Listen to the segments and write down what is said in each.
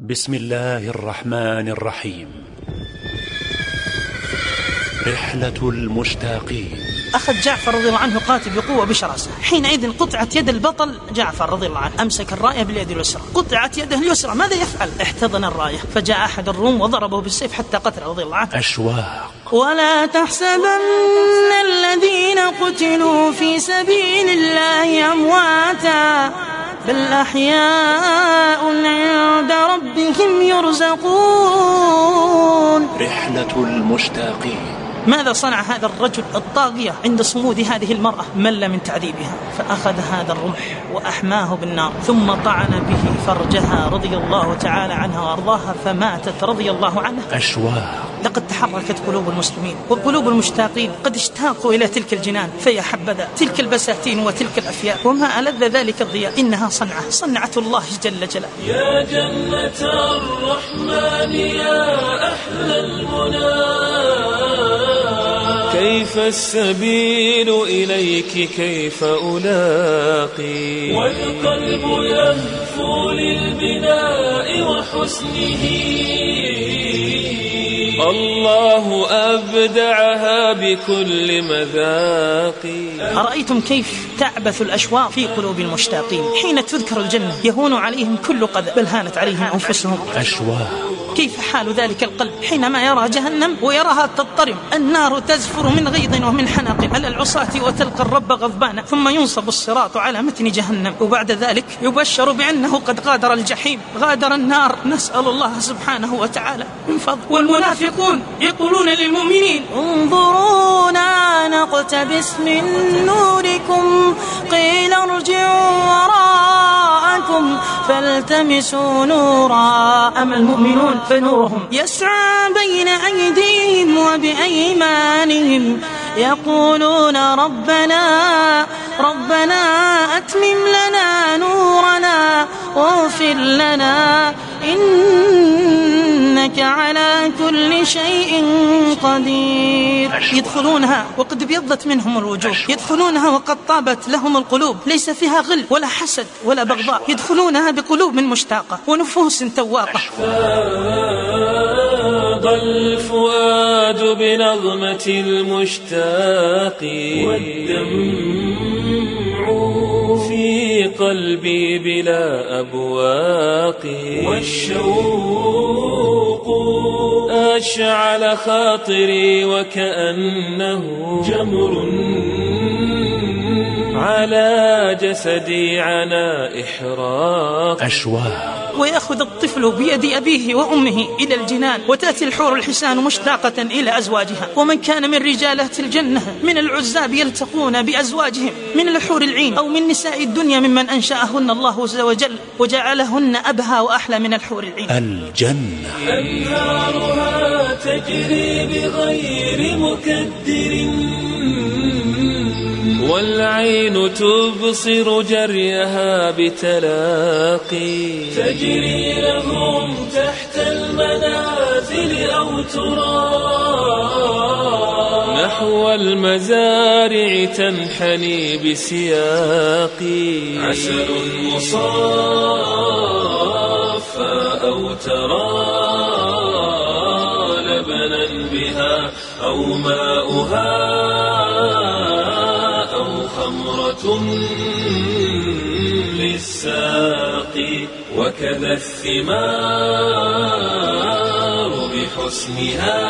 بسم الله الرحمن الرحيم. رحلة المشتاقين. أخذ جعفر رضي الله عنه قاتل بقوة بشراسة حينئذ قطعت يد البطل جعفر رضي الله عنه. أمسك الراية باليد اليسرى. قطعت يده اليسرى. ماذا يفعل؟ احتضن الراية فجاء أحد الروم وضربه بالسيف حتى قتل رضي الله عنه. أشواق. ولا تحسبن الذين قتلوا في سبيل الله أمواتا. بل أحياء عند ربهم يرزقون. رحلة المشتاقين. ماذا صنع هذا الرجل الطاغية عند صمود هذه المرأة؟ مل من تعذيبها. فأخذ هذا الرمح وأحماه بالنار ثم طعن به فرجها رضي الله تعالى عنها وأرضاها فماتت رضي الله عنها. أشواق. لقد تحركت قلوب المسلمين وقلوب المشتاقين قد اشتاقوا إلى تلك الجنان فيا حبذا تلك البساتين وتلك الأفياء. وما ألذ ذلك الضياء؟ إنها صنعة صنعة الله جل جلاله. يا جنة الرحمن يا أحلى المنى. كيف السبيل إليك؟ كيف ألاقي؟ والقلب يهفو للبناء وحسنه. الله أبدعها بكل مذاق. أرأيتم كيف تعبث الأشواق في قلوب المشتاقين؟ حين تذكر الجنة يهون عليهم كل قذى بل هانت عليهم أنفسهم. أشواق. كيف حال ذلك القلب حينما يرى جهنم ويراها تضطرم النار تزفر من غيظ ومن حنق على العصاة وتلقى الرب غضبانا ثم ينصب الصراط على متن جهنم وبعد ذلك يبشر بأنه قد غادر الجحيم. غادر النار. نسأل الله سبحانه وتعالى. من فضل والمنافقون يقولون للمؤمنين انظرونا نقتبس من نوركم. قيل ارجعوا وراءكم فالتمسوا نورا. أما المؤمنون فنورهم يسعى بين أيديهم وبأيمانهم. يقولون ربنا ربنا أتمم لنا نورنا واغفر لنا. إنك على كل شيء قدير. يدخلونها وقد ابيضت منهم الوجوه. يدخلونها وقد طابت لهم القلوب. ليس فيها غل ولا حسد ولا بغضاء. يدخلونها بقلوب مشتاقة ونفوس تواقة فاض الفؤاد بنظمة المشتاق. والدمع في قلبي بلا أبواق. والشوق أشعل خاطري وكأنه جمر على جسدي عنا إحراق. أشواق. ويأخذ الطفل بيد أبيه وأمه إلى الجنان وتأتي الحور الحسان مشتاقة إلى أزواجها. ومن كان من رجالات الجنة من العزاب يلتقون بأزواجهم من الحور العين أو من نساء الدنيا ممن أنشأهن الله عز وجل وجعلهن أبهى وأحلى من الحور العين. الجنة. أنهارها تجري بغير مكدر والعين تبصر جريها بتلاقي. تجري لهم تحت المنازل أو ترى. نحو المزارع تنحني بسياقي. عسل مصافى أو ترى. لبنا بها أو ماؤها. للساقي وكذا الثمار بحسنها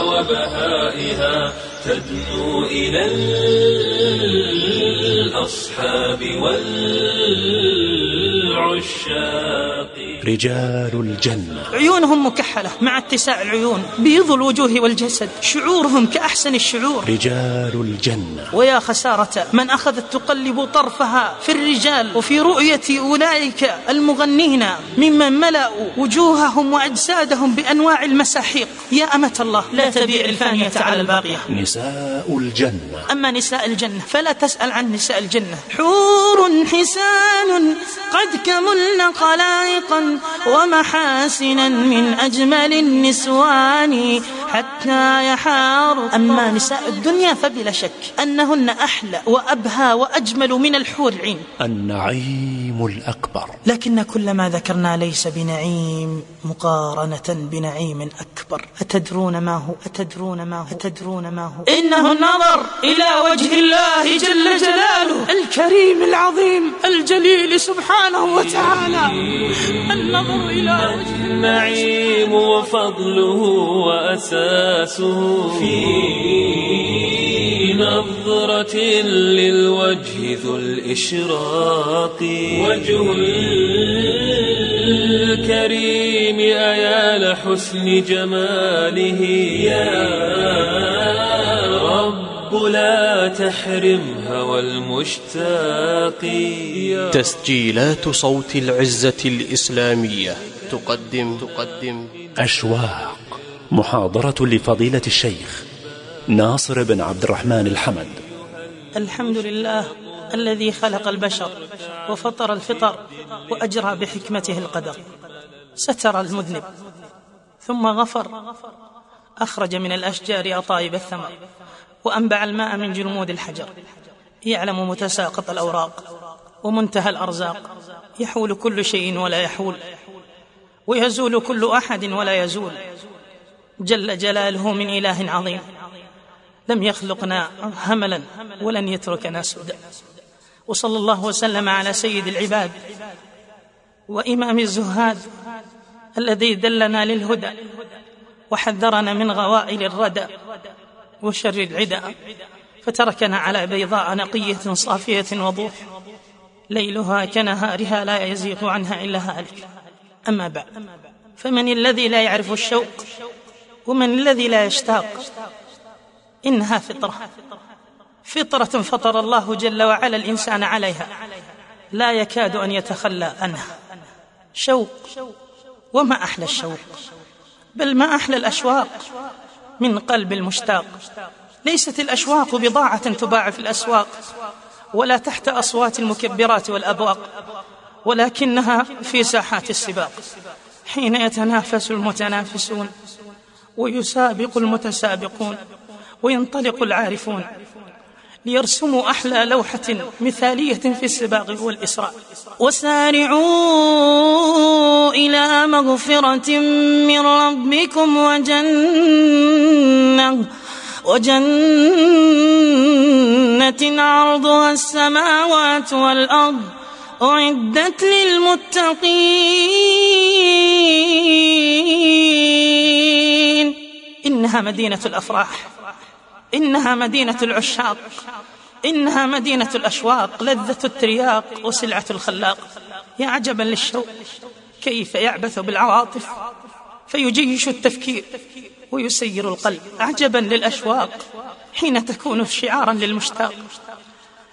وبهائها تدنو إلى الأصحاب والعشاق. رجال الجنة. عيونهم مكحلة مع اتساع العيون بيض الوجوه والجسد شعورهم كأحسن الشعور. رجال الجنة. ويا خسارة من أخذت تقلب طرفها في الرجال وفي رؤية أولئك المغنين ممن ملأوا وجوههم وأجسادهم بأنواع المساحيق. يا أمة الله لا تبيع الفانية على الباقية. نساء الجنة. أما نساء الجنة فلا تسأل عن نساء الجنة. حور حسان قد كملن خلائقا ومحاسنا من أجمل النسوان حتى يحار. أما نساء الدنيا فبلا شك أنهن أحلى وأبهى وأجمل من الحور العين. النعيم الأكبر. لكن كل ما ذكرنا ليس بنعيم مقارنة بنعيم أكبر. أتدرون ما هو؟ أتدرون ما هو؟ أتدرون ما هو؟ إنه النظر إلى وجه الله جل جلاله. الكريم العظيم الجليل سبحانه وتعالى. النظر إلى وجه النعيم وفضله وأساسه في نظرة للوجه ذو الإشراق. وجه الكريم أيال حسن جماله. يا رب لا تحرم هوى المشتاق تسجيلات صوت العزة الإسلامية. تقدم. تقدم. أشواق. محاضرة لفضيلة الشيخ ناصر بن عبد الرحمن الحمد. الحمد لله الذي خلق البشر وفطر الفطر وأجرى بحكمته القدر. ستر المذنب ثم غفر أخرج من الأشجار أطايب الثمر. وأنبع الماء من جلمود الحجر. يعلم متساقط الأوراق ومنتهى الأرزاق. يحول كل شيء ولا يحول. ويزول كل أحد ولا يزول. جل جلاله من إله عظيم. لم يخلقنا هملا ولن يتركنا سدى. وصلى الله وسلم على سيد العباد وإمام الزهاد الذي دلنا للهدى وحذرنا من غوائل الردى. وشر العدى فتركنا على بيضاء نقية صافية وضوح ليلها كنهارها لا يزيغ عنها إلا هالك. أما بعد فمن الذي لا يعرف الشوق ومن الذي لا يشتاق إنها فطرة. فطرة فطر الله جل وعلا الإنسان عليها لا يكاد أن يتخلى عنها. شوق وما أحلى الشوق؟ بل ما أحلى الأشواق؟ من قلب المشتاق. ليست الأشواق بضاعة تباع في الأسواق ولا تحت أصوات المكبرات والأبواق ولكنها في ساحات السباق. حين يتنافس المتنافسون ويسابق المتسابقون وينطلق العارفون. ليرسموا أحلى لوحة مثالية في السباق والإسراء. وسارعوا إلى مغفرة من ربكم وجنة وجنة عرضها السماوات والأرض أعدت للمتقين. إنها مدينة الأفراح. إنها مدينة العشاق. إنها مدينة الأشواق لذة الترياق وسلعة الخلاق. يا عجبا للشوق كيف يعبث بالعواطف؟ فيجيش التفكير ويسير القلب. عجبا للأشواق حين تكون شعارا للمشتاق.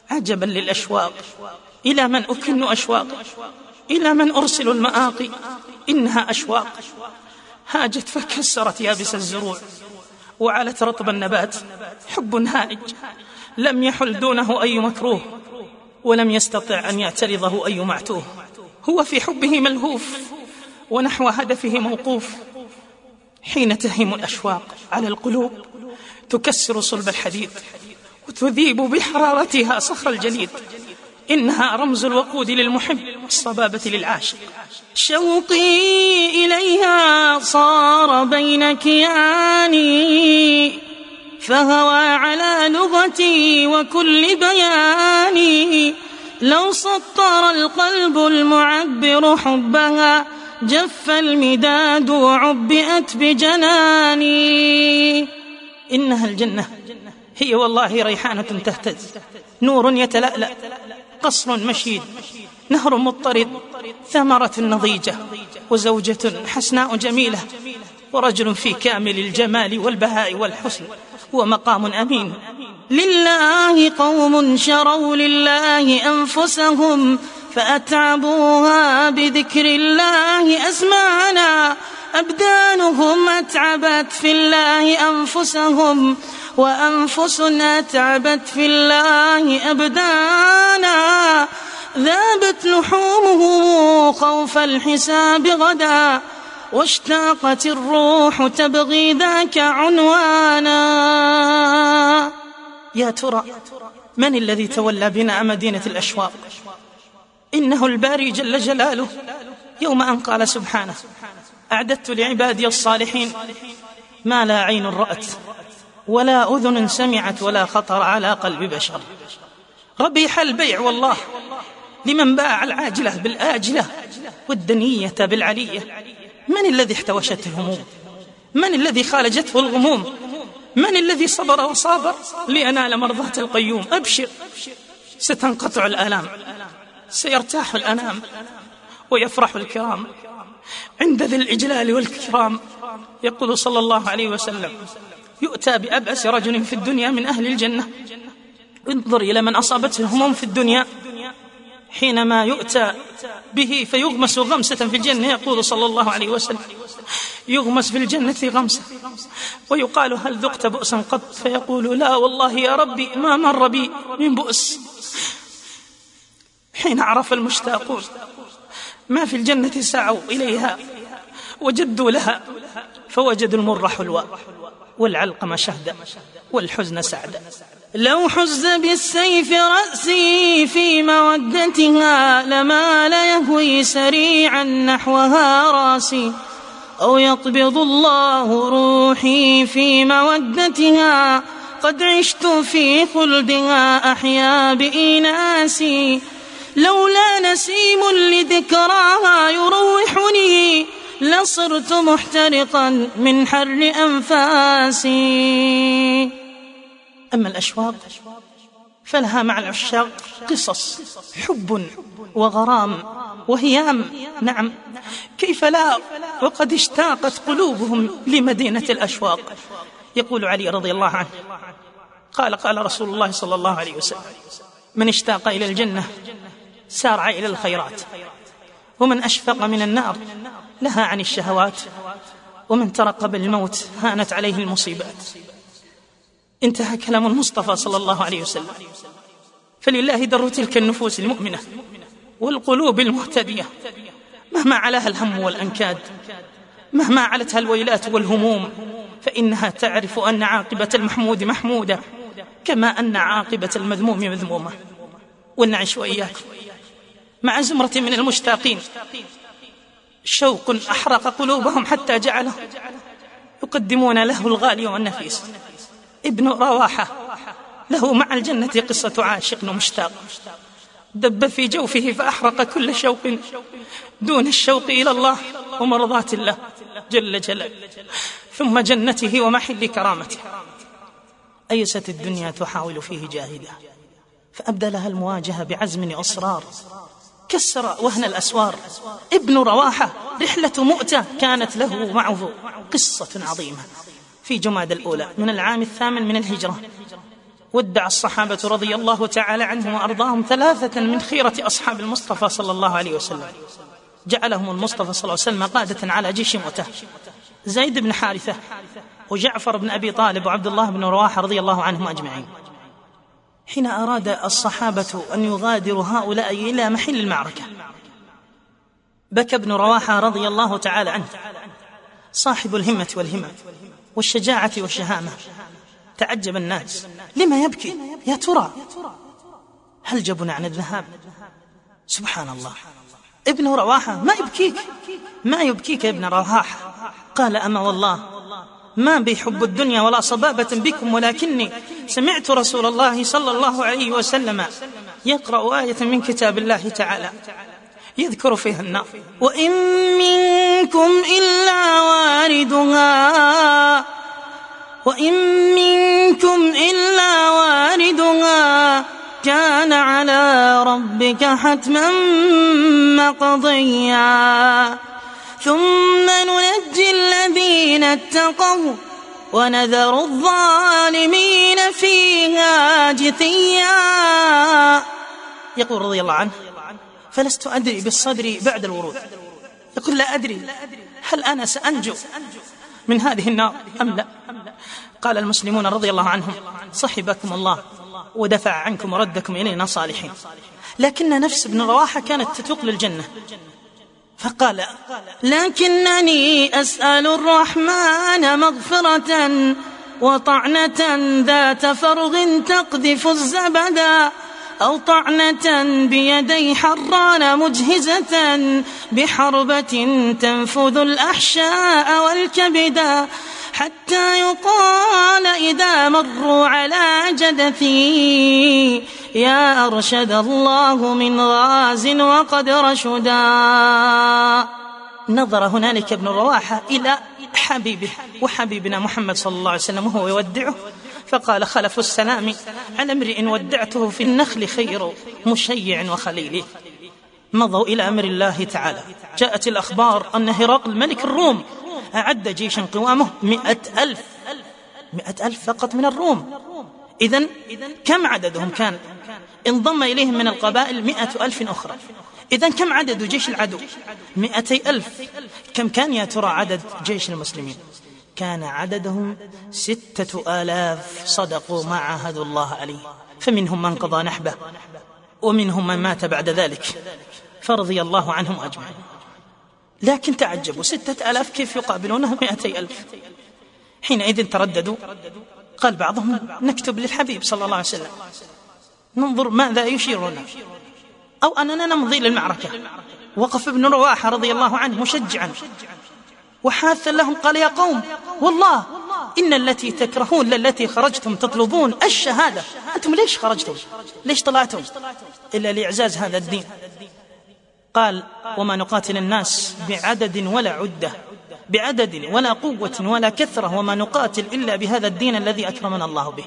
عجبا للأشواق إلى من أكن أشواق؟ إلى من أرسل المآقي؟ إنها أشواق. هاجت فكسرت يابس الزروع. وعلت رطب النبات حب هائج. لم يحل دونه أي مكروه ولم يستطع أن يعترضه أي معتوه هو في حبه ملهوف ونحو هدفه موقوف. حين تهيم الأشواق على القلوب تكسر صلب الحديد وتذيب بحرارتها صخر الجليد. إنها رمز الوقود للمحب الصبابة للعاشق. شوقي إليها صار بين كياني فهوى على لغتي وكل بياني. لو سطر القلب المعبر حبها جف المداد وعبئت بجناني. إنها الجنة هي والله ريحانة تهتز نور يتلألأ. قصر مشيد نهر مضطرد ثمرة نضيجة وزوجة حسناء جميلة ورجل في كامل الجمال والبهاء والحسن ومقام أمين. لله قوم شروا لله أنفسهم فأتعبوها بذكر الله أزمانا. أبدانهم أتعبت في الله أنفسهم وأنفس أتعبت في الله أبدانا ذابت لحومه خوف الحساب غدا واشتاقت الروح تبغي ذاك عنوانا. يا ترى من الذي تولى بناء مدينة الأشواق؟ إنه الباري جل جلاله. يوم أن قال سبحانه أعددت لعبادي الصالحين ما لا عين رأت. ولا أذن سمعت ولا خطر على قلب بشر. ربيح البيع والله لمن باع العاجلة بالآجلة والدنية بالعلية. من الذي احتوشته الهموم؟ من الذي خالجته الغموم؟ من الذي صبر وصابر لينال مرضاة القيوم؟ أبشر ستنقطع الآلام سيرتاح الأنام ويفرح الكرام. عند ذي الإجلال والكرام يقول صلى الله عليه وسلم يؤتى بأبأس رجل في الدنيا من أهل الجنة. انظر إلى من أصابته الهموم في الدنيا. حينما يؤتى به فيغمس غمسة في الجنة يقول صلى الله عليه وسلم يغمس في الجنة غمسة. ويقال هل ذقت بؤسا قط؟ فيقول لا والله يا ربي ما مر بي من بؤس. حين عرف المشتاقون ما في الجنة سعوا إليها وجدوا لها فوجدوا المر حلوى والعلقم شهدا والحزن سعدا لو حز بالسيف رأسي في مودتها لما لا يهوي سريعا نحوها راسي. أو يقبض الله روحي في مودتها قد عشت في خلدها أحيا بإناسي. لولا نسيم لذكراها يروحني لصرت محترقا من حر أنفاسي. أما الأشواق فلها مع العشاق قصص حب وغرام وهيام. نعم كيف لا؟ وقد اشتاقت قلوبهم لمدينة الأشواق. يقول علي رضي الله عنه قال قال رسول الله صلى الله عليه وسلم من اشتاق إلى الجنة سارع إلى الخيرات ومن أشفق من النار لها عن الشهوات ومن ترقب الموت هانت عليه المصيبات. انتهى كلام المصطفى صلى الله عليه وسلم. فلله در تلك النفوس المؤمنة والقلوب المهتدية. مهما علاها الهم والأنكاد مهما علتها الويلات والهموم فإنها تعرف أن عاقبة المحمود محمودة كما أن عاقبة المذموم مذمومة. ونعيش وإياكم مع زمرة من المشتاقين. شوق أحرق قلوبهم حتى جعله يقدمون له الغالي والنفيس. ابن رواحة له مع الجنة قصة عاشق مشتاق. دب في جوفه فأحرق كل شوق دون الشوق إلى الله ومرضاة الله جل جلاله ثم جنته ومحل كرامته. أيست الدنيا تحاول فيه جاهدة فأبدلها المواجهة بعزم إصرار كسر وهن الأسوار. ابن رواحة رحلة مؤتة كانت له معه. قصة عظيمة. في جماد الأولى من العام الثامن من الهجرة. ودع الصحابة رضي الله تعالى عنهم وأرضاهم ثلاثة من خيرة أصحاب المصطفى صلى الله عليه وسلم. جعلهم المصطفى صلى الله عليه وسلم قادة على جيش مؤتة. زيد بن حارثة وجعفر بن أبي طالب وعبد الله بن رواحة رضي الله عنهم أجمعين. حين أراد الصحابة أن يغادروا هؤلاء إلى محل المعركة. بكى ابن رواحة رضي الله تعالى عنه صاحب الهمة والهمة والشجاعة والشهامة. تعجب الناس. لما يبكي؟ يا ترى هل جبن عن الذهاب؟ سبحان الله. ابن رواحة ما يبكيك؟ ما يبكيك يا ابن رواحة؟ قال أما والله ما بي حب الدنيا ولا صبابة بكم ولكني سمعت رسول الله صلى الله عليه وسلم يقرأ آية من كتاب الله تعالى يذكر فيها النار وإن منكم إلا واردها وإن منكم إلا واردها كان على ربك حتما مقضيا ثم ننجي اتقوا ونذر الظالمين فيها جثيا. يقول رضي الله عنه فلست أدري بالصدر بعد الورود. يقول لا أدري. هل أنا سأنجو من هذه النار أم لا؟ قال المسلمون رضي الله عنهم صحبكم الله ودفع عنكم وردكم إلينا صالحين. لكن نفس ابن رواحة كانت تتوق للجنة. فقال لكنني أسأل الرحمن مغفرة وطعنة ذات فرغ تقذف الزبدا أو طعنة بيدي حران مجهزة بحربة تنفذ الأحشاء والكبدا حتى يقال إذا مروا على جدثي يا أرشد الله من غاز وقد رشدا. نظر هنالك ابن رواحة إلى حبيبه وحبيبنا محمد صلى الله عليه وسلم وهو يودعه فقال خلف السلام على امرئ ودعته في النخل خير مشيع وخليل مضوا إلى أمر الله تعالى. جاءت الأخبار أن هرقل ملك الروم أعد جيشا قوامه مئة ألف. مئة ألف فقط من الروم. إذا كم عددهم كان؟ انضم إليهم من القبائل مئة ألف أخرى. إذا كم عدد جيش العدو؟ مئتي ألف. كم كان يا ترى عدد جيش المسلمين؟ كان عددهم ستة آلاف. صدقوا ما عاهدوا الله عليه. فمنهم من قضى نحبه. ومنهم من مات بعد ذلك فرضي الله عنهم أجمعين. لكن تعجبوا ستة آلاف كيف يقابلونه مئتي ألف. حينئذ ترددوا. قال بعضهم نكتب للحبيب صلى الله عليه وسلم ننظر ماذا يشير لنا أو أننا نمضي للمعركة. وقف ابن رواحة رضي الله عنه مشجعا. وحاثا لهم قال يا قوم والله إن التي تكرهون للتي خرجتم تطلبون الشهادة. أنتم ليش خرجتم؟ ليش طلعتم؟ إلا لإعزاز هذا الدين. قال وما نقاتل الناس بعدد ولا عدة بعدد ولا قوة ولا كثرة وما نقاتل إلا بهذا الدين الذي أكرمنا الله به.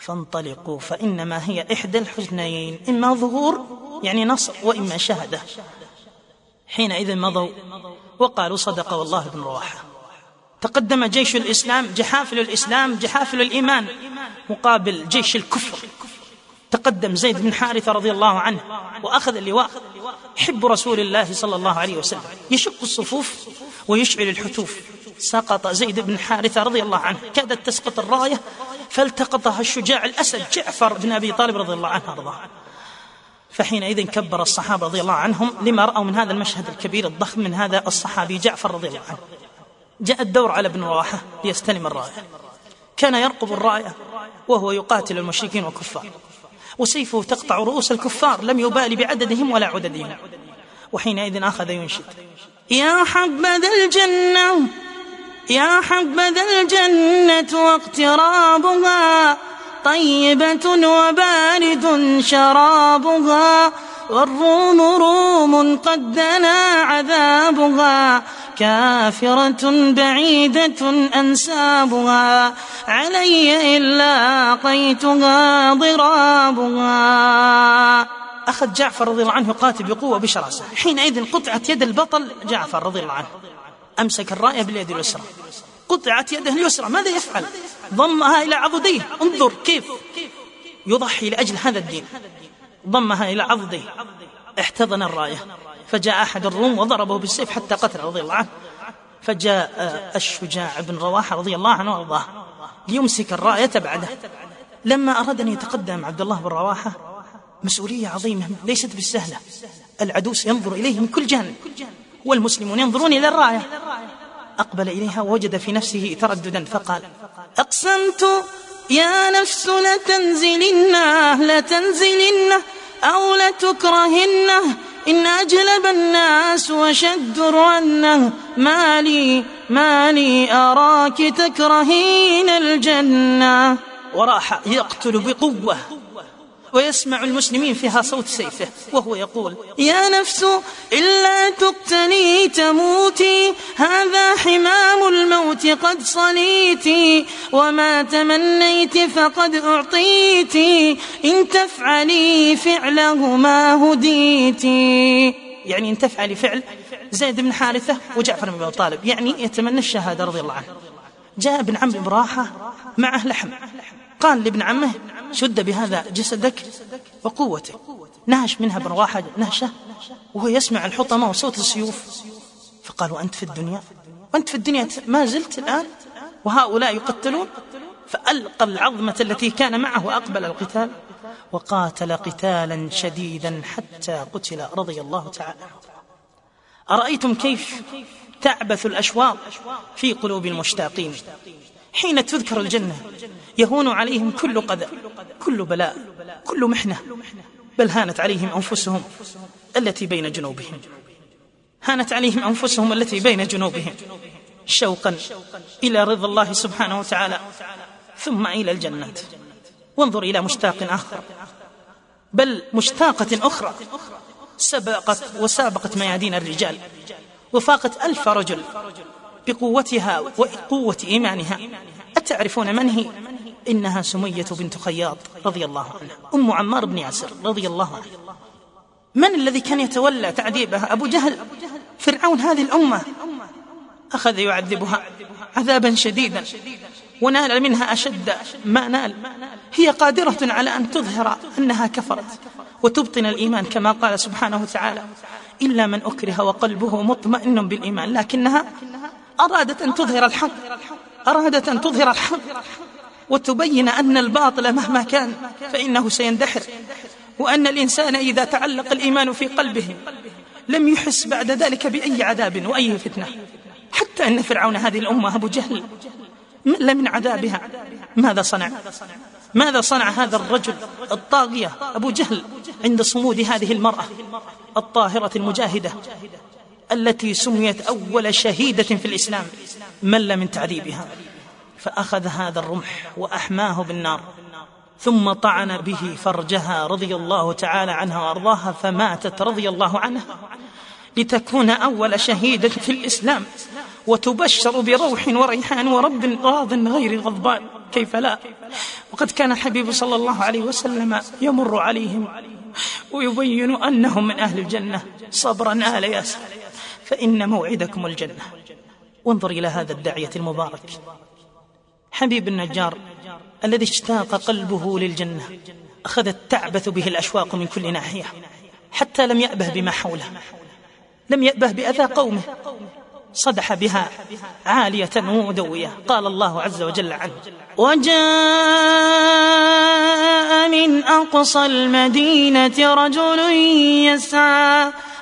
فانطلقوا فإنما هي إحدى الحزنين إما ظهور يعني نصر وإما شهادة. حينئذ مضوا وقالوا صدق والله بن رواحة. تقدم جيش الإسلام جحافل الإسلام جحافل الإيمان مقابل جيش الكفر. تقدم زيد بن حارثة رضي الله عنه وأخذ اللواء. حب رسول الله صلى الله عليه وسلم. يشق الصفوف ويشعل الحتوف. سقط زيد بن حارثة رضي الله عنه. كادت تسقط الراية فالتقطها الشجاع الأسد جعفر بن أبي طالب رضي الله عنه أرضاه فحينئذ كبر الصحابة رضي الله عنهم لما رأوا من هذا المشهد الكبير الضخم من هذا الصحابي جعفر رضي الله عنه. جاء الدور على ابن رواحة ليستلم الراية كان يرقب الراية وهو يقاتل المشركين والكفار. وسيفه تقطع رؤوس الكفار لم يبالي بعددهم ولا عددهم. وحينئذ أخذ ينشد. يا حبذا الجنة يا حبذا الجنة واقترابها طيبة وبارد شرابها. والروم روم قد دنا عذابها. كافرة بعيدة أنسابها علي إلا قيتها ضرابها. أخذ جعفر رضي الله عنه يقاتل بقوة بشراسة حينئذ قطعت يد البطل جعفر رضي الله عنه. أمسك الراية باليد اليسرى. قطعت يده اليسرى. ماذا يفعل؟ ضمها إلى عضديه انظر كيف يضحي لأجل هذا الدين. ضمها إلى عضديه احتضن الراية فجاء أحد الروم وضربه بالسيف حتى قتل رضي الله عنه. فجاء الشجاع بن رواحة رضي الله عنه وأرضاه ليمسك الراية بعده. لما أراد أن يتقدم عبد الله بن رواحة مسؤولية عظيمة ليست بالسهلة. العدو سينظر إليه من كل جانب والمسلمون ينظرون إلى الراية. أقبل إليها ووجد في نفسه ترددا فقال أقسمت يا نفس لتنزلنه لتنزلنه أو لتكرهنه. إن أجلب الناس وشد رنه ما لي ما لي أراك تكرهين الجنة. وراح يقتل بقوة. ويسمع المسلمين فيها صوت سيفه. وهو يقول يا نفس إلا تقتلي تموتي. هذا حمام قد صليتي وما تمنيت فقد أعطيتي إن تفعلي فعله ما هديتي يعني إن تفعلي فعل زيد بن حارثة وجعفر بن أبي طالب. يعني يتمنى الشهادة رضي الله عنه. جاء ابن عم براحة معه لحم. قال لابن عمه شد بهذا جسدك وقوته نهش منها برواحة نهشة وهو يسمع الحطمة وصوت السيوف. فقال وأنت في الدنيا؟ وأنت في الدنيا ما زلت الآن وهؤلاء يقتلون؟ فألقى العظمة التي كان معه وأقبل القتال وقاتل قتالا شديدا حتى قتل رضي الله تعالى. أرأيتم كيف تعبث الأشواق في قلوب المشتاقين حين تذكر الجنة يهون عليهم كل قدر كل بلاء كل محنة بل هانت عليهم أنفسهم التي بين جنوبهم. هانت عليهم أنفسهم التي بين جنوبهم شوقا إلى رضا الله سبحانه وتعالى ثم إلى الجنات وانظر إلى مشتاق آخر. بل مشتاقة أخرى سبقت وسابقت ميادين الرجال وفاقت ألف رجل بقوتها وقوة إيمانها. أتعرفون من هي؟ إنها سمية بنت خياط رضي الله عنها أم عمار بن ياسر رضي الله عنه من الذي كان يتولى تعذيبها؟ أبو جهل. فرعون هذه الأمة أخذ يعذبها عذابا شديدا ونال منها أشد ما نال. هي قادرة على أن تظهر أنها كفرت وتبطن الإيمان كما قال سبحانه وتعالى إلا من أكره وقلبه مطمئن بالإيمان. لكنها أرادت أن تظهر الحق أرادت أن تظهر الحق وتبين أن الباطل مهما كان فإنه سيندحر. وأن الإنسان إذا تعلق الإيمان في قلبه لم يحس بعد ذلك بأي عذاب وأي فتنة. حتى أن فرعون هذه الأمة أبو جهل مل من عذابها. ماذا صنع؟ ماذا صنع هذا الرجل الطاغية أبو جهل عند صمود هذه المرأة الطاهرة المجاهدة التي سميت أول شهيدة في الإسلام؟ مل من تعذيبها. فأخذ هذا الرمح وأحماه بالنار. ثم طعن به فرجها رضي الله تعالى عنها وأرضاها فماتت رضي الله عنها لتكون أول شهيدة في الإسلام وتبشر بروح وريحان ورب راض غير غضبان. كيف لا؟ وقد كان الحبيب صلى الله عليه وسلم يمر عليهم ويبين أنهم من أهل الجنة. صبرا آل ياسر. فإن موعدكم الجنة. وانظر إلى هذا الداعية المبارك. حبيب النجار الذي اشتاق قلبه للجنة. أخذت تعبث به الأشواق من كل ناحية حتى لم يأبه بما حوله. لم يأبه بأذى قومه. صدح بها عالية ومدوية قال الله عز وجل عنه وجاء من أقصى المدينة رجل يسعى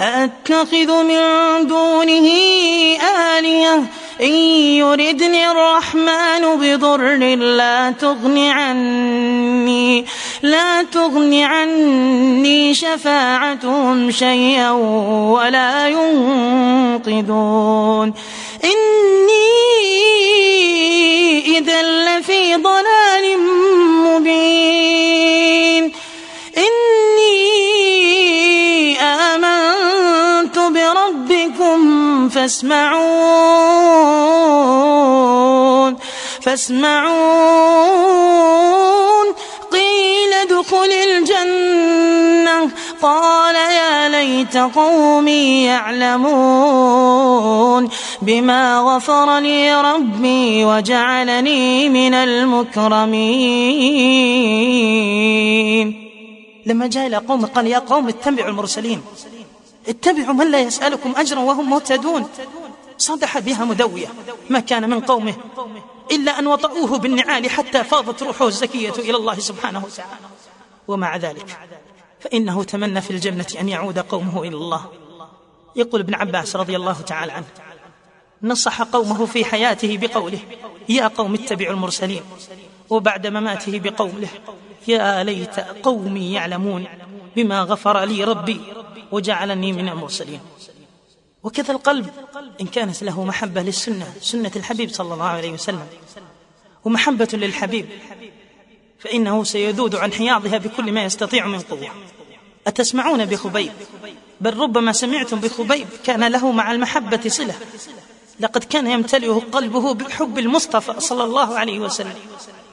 أتخذ من دونه آلهة إن يردني الرحمن بضر لا تغن عني لا تغن عني شفاعتهم شيئا ولا ينقذون. إني إذا لفي ضلال مبين. إني فاسمعون فاسمعون. قيل ادخل الجنة. قال يا ليت قومي يعلمون. بما غفر لي ربي وجعلني من المكرمين. لما جاء إلى قوم قال يا قوم اتبعوا المرسلين. اتبعوا من لا يسألكم أجرا وهم مهتدون. صدح بها مدوية. ما كان من قومه إلا أن وطؤوه بالنعال حتى فاضت روحه الزكية إلى الله سبحانه وتعالى. ومع ذلك فإنه تمنى في الجنة أن يعود قومه إلى الله. يقول ابن عباس رضي الله تعالى عنه نصح قومه في حياته بقوله يا قوم اتبعوا المرسلين. وبعد مماته بقوله يا ليت قومي يعلمون بما غفر لي ربي. وجعلني من المرسلين. وكذا القلب إن كانت له محبة للسنة سنة الحبيب صلى الله عليه وسلم ومحبة للحبيب فإنه سيذود عن حياضها بكل ما يستطيع من قوة. أتسمعون بخبيب؟ بل ربما سمعتم بخبيب كان له مع المحبة صلة. لقد كان يمتلئه قلبه بحب المصطفى صلى الله عليه وسلم.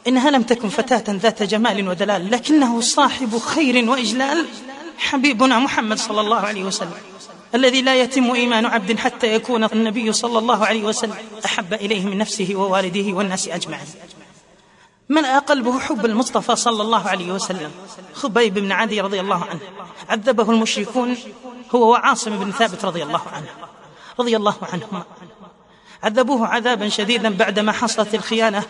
إنها لم تكن فتاة ذات جمال ودلال لكنه صاحب خير وإجلال. حبيبنا محمد صلى الله عليه وسلم الذي لا يتم إيمان عبد حتى يكون النبي صلى الله عليه وسلم أحب إليه من نفسه ووالده والناس أجمعين. ملأ قلبه حب المصطفى صلى الله عليه وسلم خبيب بن عدي رضي الله عنه عذبه المشركون هو وعاصم بن ثابت رضي الله عنه رضي الله عنهما. عذبوه عذابا شديدا بعدما حصلت الخيانة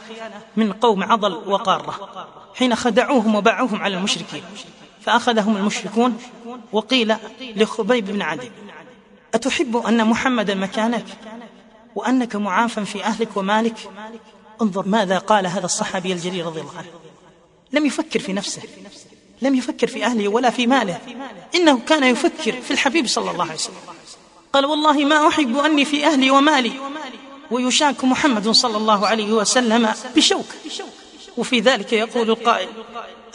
من قوم عضل وقارة حين خدعوهم وباعوهم على المشركين. فأخذهم المشركون وقيل لخبيب بن عدي أتحب أن محمدا مكانك وأنك معافى في أهلك ومالك؟ انظر ماذا قال هذا الصحابي الجليل رضي الله عنه. لم يفكر في نفسه لم يفكر في أهله ولا في ماله إنه كان يفكر في الحبيب صلى الله عليه وسلم. قال والله ما أحب أني في أهلي ومالي ويشاك محمد صلى الله عليه وسلم بشوك. وفي ذلك يقول القائل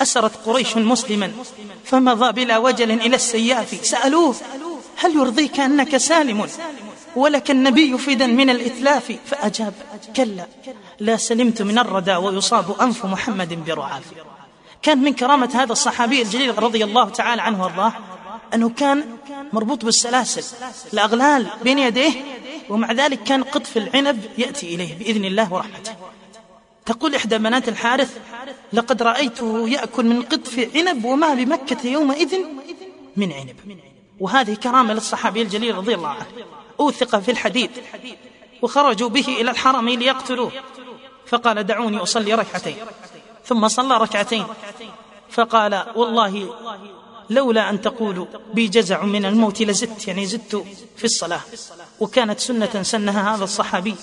أسرت قريش مسلما فمضى بلا وجل إلى السياف. سألوه هل يرضيك أنك سالم؟ ولك النبي فدا من الإتلاف. فأجاب كلا لا سلمت من الردى ويصاب أنف محمد برعاف. كان من كرامة هذا الصحابي الجليل رضي الله تعالى عنه وأرضاه أنه كان مربوط بالسلاسل الأغلال بين يديه ومع ذلك كان قطف العنب يأتي إليه بإذن الله ورحمته. تقول إحدى بنات الحارث لقد رأيته يأكل من قطف عنب وما بمكة يومئذ من عنب. وهذه كرامة للصحابي الجليل رضي الله عنه. أوثق في الحديد وخرجوا به إلى الحرم ليقتلوه. فقال دعوني أصلي ركعتين. ثم صلى ركعتين. فقال والله لولا أن تقولوا بي جزع من الموت لزدت يعني زدت في الصلاة. وكانت سنة سنها هذا الصحابي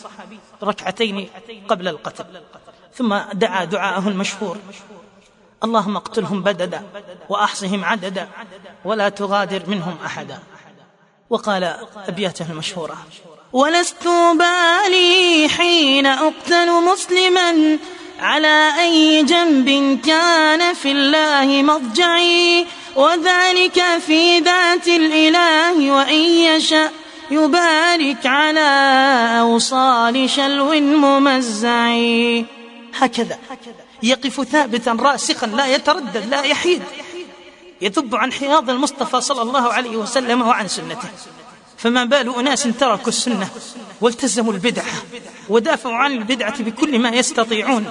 ركعتين قبل القتل. ثم دعا دعاءه المشهور. اللهم اقتلهم بددا وأحصهم عددا ولا تغادر منهم أحدا. وقال أبياته المشهورة ولست بالي حين أقتل مسلما على أي جنب كان في الله مضجعي وذلك في ذات الإله وإن يشأ يبارك على أوصال شلو ممزع هكذا. يقف ثابتا راسخا لا يتردد لا يحيد. يذب عن حياض المصطفى صلى الله عليه وسلم وعن سنته. فما بال أناس تركوا السنة والتزموا البدعة ودافعوا عن البدعة بكل ما يستطيعون.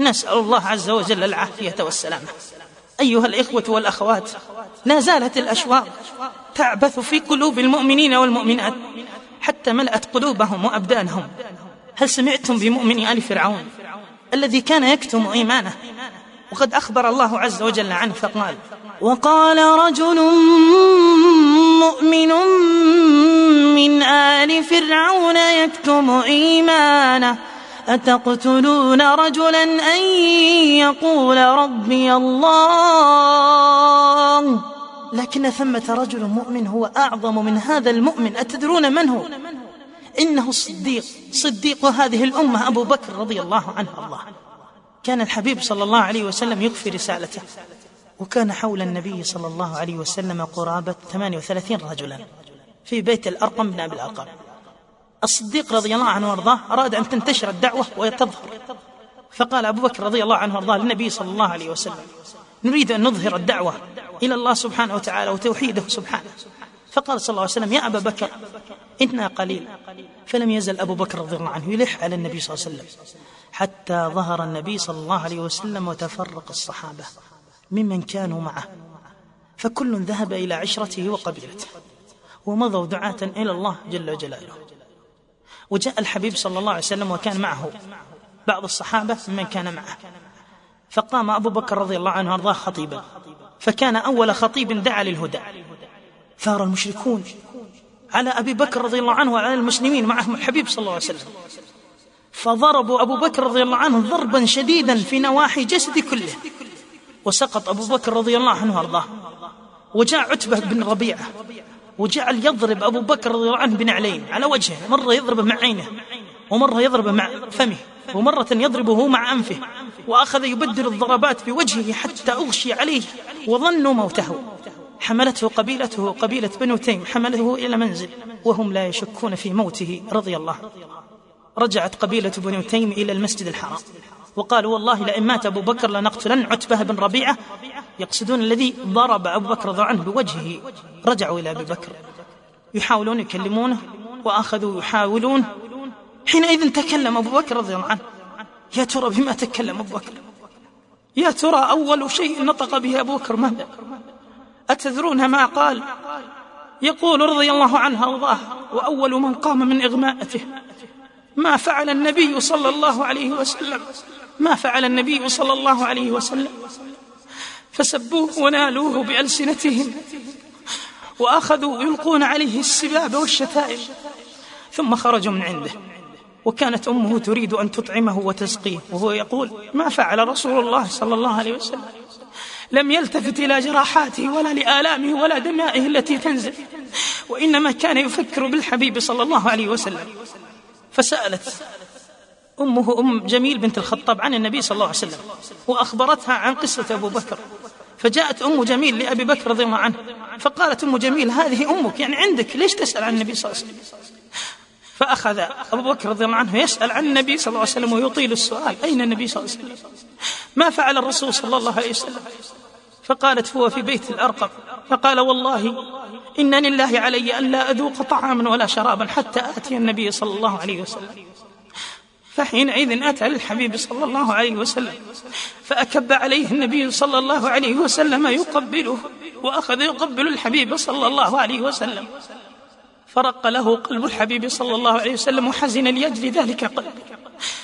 نسأل الله عز وجل العافية والسلامة. أيها الإخوة والأخوات لا زالت الأشواق تعبث في قلوب المؤمنين والمؤمنات حتى ملأت قلوبهم وأبدانهم. هل سمعتم بمؤمن آل فرعون؟ الذي كان يكتم إيمانه. وقد أخبر الله عز وجل عنه فقال وقال رجل مؤمن من آل فرعون يكتم إيمانه. أتقتلون رجلا أن يقول ربي الله؟ لكن ثمة رجل مؤمن هو أعظم من هذا المؤمن. أتدرون من هو؟ إنه الصديق صديق هذه الأمة أبو بكر رضي الله عنه. الله. كان الحبيب صلى الله عليه وسلم يخفي رسالته. وكان حول النبي صلى الله عليه وسلم قرابة 38 رجلا في بيت الأرقم بن أبي الأرقم. الصديق رضي الله عنه وأرضاه أراد أن تنتشر الدعوة وتظهر فقال أبو بكر رضي الله عنه وأرضاه للنبي صلى الله عليه وسلم نريد أن نظهر الدعوة إلى الله سبحانه وتعالى وتوحيده سبحانه. فقال صلى الله عليه وسلم يا أبا بكر إنا قليل. فلم يزل أبو بكر رضي الله عنه يلح على النبي صلى الله عليه وسلم حتى ظهر النبي صلى الله عليه وسلم وتفرق الصحابة ممن كانوا معه. فكل ذهب إلى عشرته وقبيلته ومضوا دعاة إلى الله جل جلاله. وجاء الحبيب صلى الله عليه وسلم وكان معه بعض الصحابة ممن كان معه. فقام أبو بكر رضي الله عنه وارضاه خطيبا فكان أول خطيب دعا للهدى. ثار المشركون. على أبي بكر رضي الله عنه وعلى المسلمين معهم الحبيب صلى الله عليه وسلم. فضربوا أبو بكر رضي الله عنه ضربا شديدا في نواحي جسد كله. وسقط أبو بكر رضي الله عنه وارضاه وجاء عتبة بن ربيعة. وجعل يضرب أبو بكر رضي الله عنه بنعلين على وجهه. مرة يضربه مع عينه ومرة يضربه مع فمه ومرة يضربه مع أنفه. وأخذ يبدل الضربات بوجهه حتى أغشي عليه وظنوا موته. حملته قبيلته قبيلة بنو تيم حمله إلى منزل وهم لا يشكون في موته رضي الله رجعت قبيلة بنو تيم إلى المسجد الحرام وقالوا والله لئن مات أبو بكر لنقتلن عتبة بن ربيعة يقصدون الذي ضرب أبو بكر رضي عنه بوجهه. رجعوا إلى أبي بكر. يحاولون يكلمونه وأخذوا يحاولون. حينئذ تكلم أبو بكر رضي الله عنه. يا ترى بما تكلم أبو بكر؟ يا ترى أول شيء نطق به أبو بكر ماذا؟ أتذرون ما قال؟ يقول رضي الله عنه وارضاه وأول من قام من إغماءته ما فعل النبي صلى الله عليه وسلم ما فعل النبي صلى الله عليه وسلم. فسبوه ونالوه بألسنتهم وأخذوا يلقون عليه السباب والشتائم ثم خرجوا من عنده. وكانت أمه تريد أن تطعمه وتسقيه وهو يقول ما فعل رسول الله صلى الله عليه وسلم؟ لم يلتفت إلى جراحاته ولا لآلامه ولا دمائه التي تنزل وإنما كان يفكر بالحبيب صلى الله عليه وسلم. فسألت أمه أم جميل بنت الخطاب عن النبي صلى الله عليه وسلم وأخبرتها عن قصة أبو بكر. فجاءت أم جميل لأبي بكر رضي الله عنه فقالت أم جميل هذه أمك يعني عندك ليش تسأل عن النبي صلى الله عليه وسلم؟ فأخذ أبو بكر رضي الله عنه يسأل عن النبي صلى الله عليه وسلم ويطيل السؤال أين النبي صلى الله عليه وسلم؟ ما فعل الرسول صلى الله عليه وسلم؟ فقالت هو في بيت الأرقم. فقال والله إن لله علي أن لا أذوق طعاما ولا شرابا حتى آتي النبي صلى الله عليه وسلم. فحينئذ أتى للحبيب صلى الله عليه وسلم فأكب عليه النبي صلى الله عليه وسلم يقبله وأخذ يقبل الحبيب صلى الله عليه وسلم. فرق له قلب الحبيب صلى الله عليه وسلم وحزن لأجل ذلك قلبه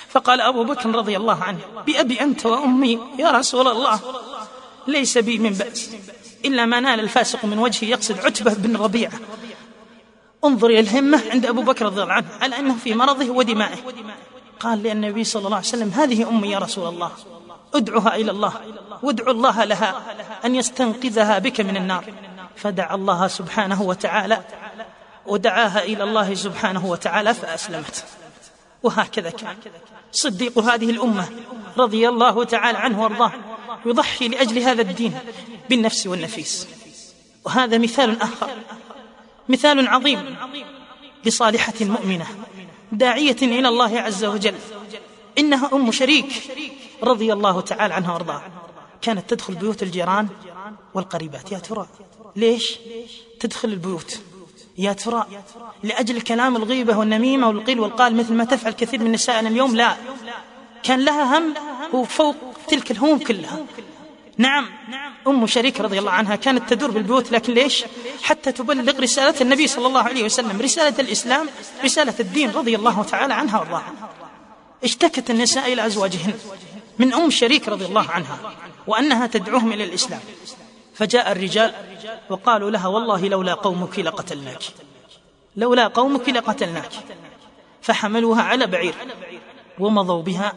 فقال أبو بكر رضي الله عنه بأبي أنت وأمي يا رسول الله. ليس بي من بأس إلا ما نال الفاسق من وجهه يقصد عتبة بن ربيعة. انظر إلى الهمة عند أبو بكر رضي الله عنه على أنه في مرضه ودمائه. قال للنبي صلى الله عليه وسلم هذه أمي يا رسول الله ادعها إلى الله وادعو الله لها أن يستنقذها بك من النار. فدعا الله سبحانه وتعالى ودعاها إلى الله سبحانه وتعالى فأسلمت. وهكذا كان. صديق هذه الأمة رضي الله تعالى عنه وارضاه. يضحي لأجل هذا الدين بالنفس والنفيس. وهذا مثال آخر. مثال عظيم لصالحة مؤمنة داعية إلى الله عز وجل. إنها أم شريك رضي الله تعالى عنها وارضاها كانت تدخل بيوت الجيران والقريبات. يا ترى ليش تدخل البيوت؟ يا ترى لأجل كلام الغيبة والنميمة والقيل والقال مثل ما تفعل كثير من نسائنا اليوم؟ لا. كان لها هم هو فوق تلك الهموم كلها. نعم أم شريك رضي الله عنها كانت تدور بالبيوت لكن ليش؟ حتى تبلغ رسالة النبي صلى الله عليه وسلم رسالة الإسلام رسالة الدين رضي الله تعالى عنها وارضاها اشتكت النساء إلى أزواجهن من أم شريك رضي الله عنها وأنها تدعوهم إلى الإسلام. فجاء الرجال وقالوا لها والله لولا قومك لقتلناك لولا قومك لقتلناك. فحملوها على بعير ومضوا بها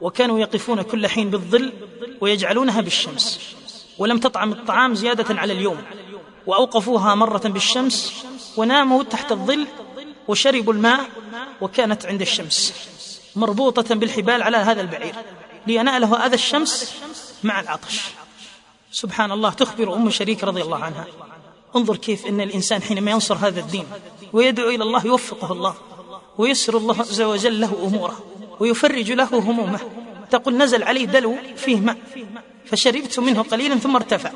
وكانوا يقفون كل حين بالظل ويجعلونها بالشمس ولم تطعم الطعام زيادة على اليوم وأوقفوها مرة بالشمس وناموا تحت الظل وشربوا الماء وكانت عند الشمس مربوطة بالحبال على هذا البعير ليناله هذا الشمس مع العطش. سبحان الله تخبر أم شريك رضي الله عنها. انظر كيف أن الإنسان حينما ينصر هذا الدين ويدعو إلى الله يوفقه الله ويسر الله عز وجل له أموره. ويفرج له همومه. تقول نزل علي دلو فيه ماء. فشربت منه قليلا ثم ارتفع.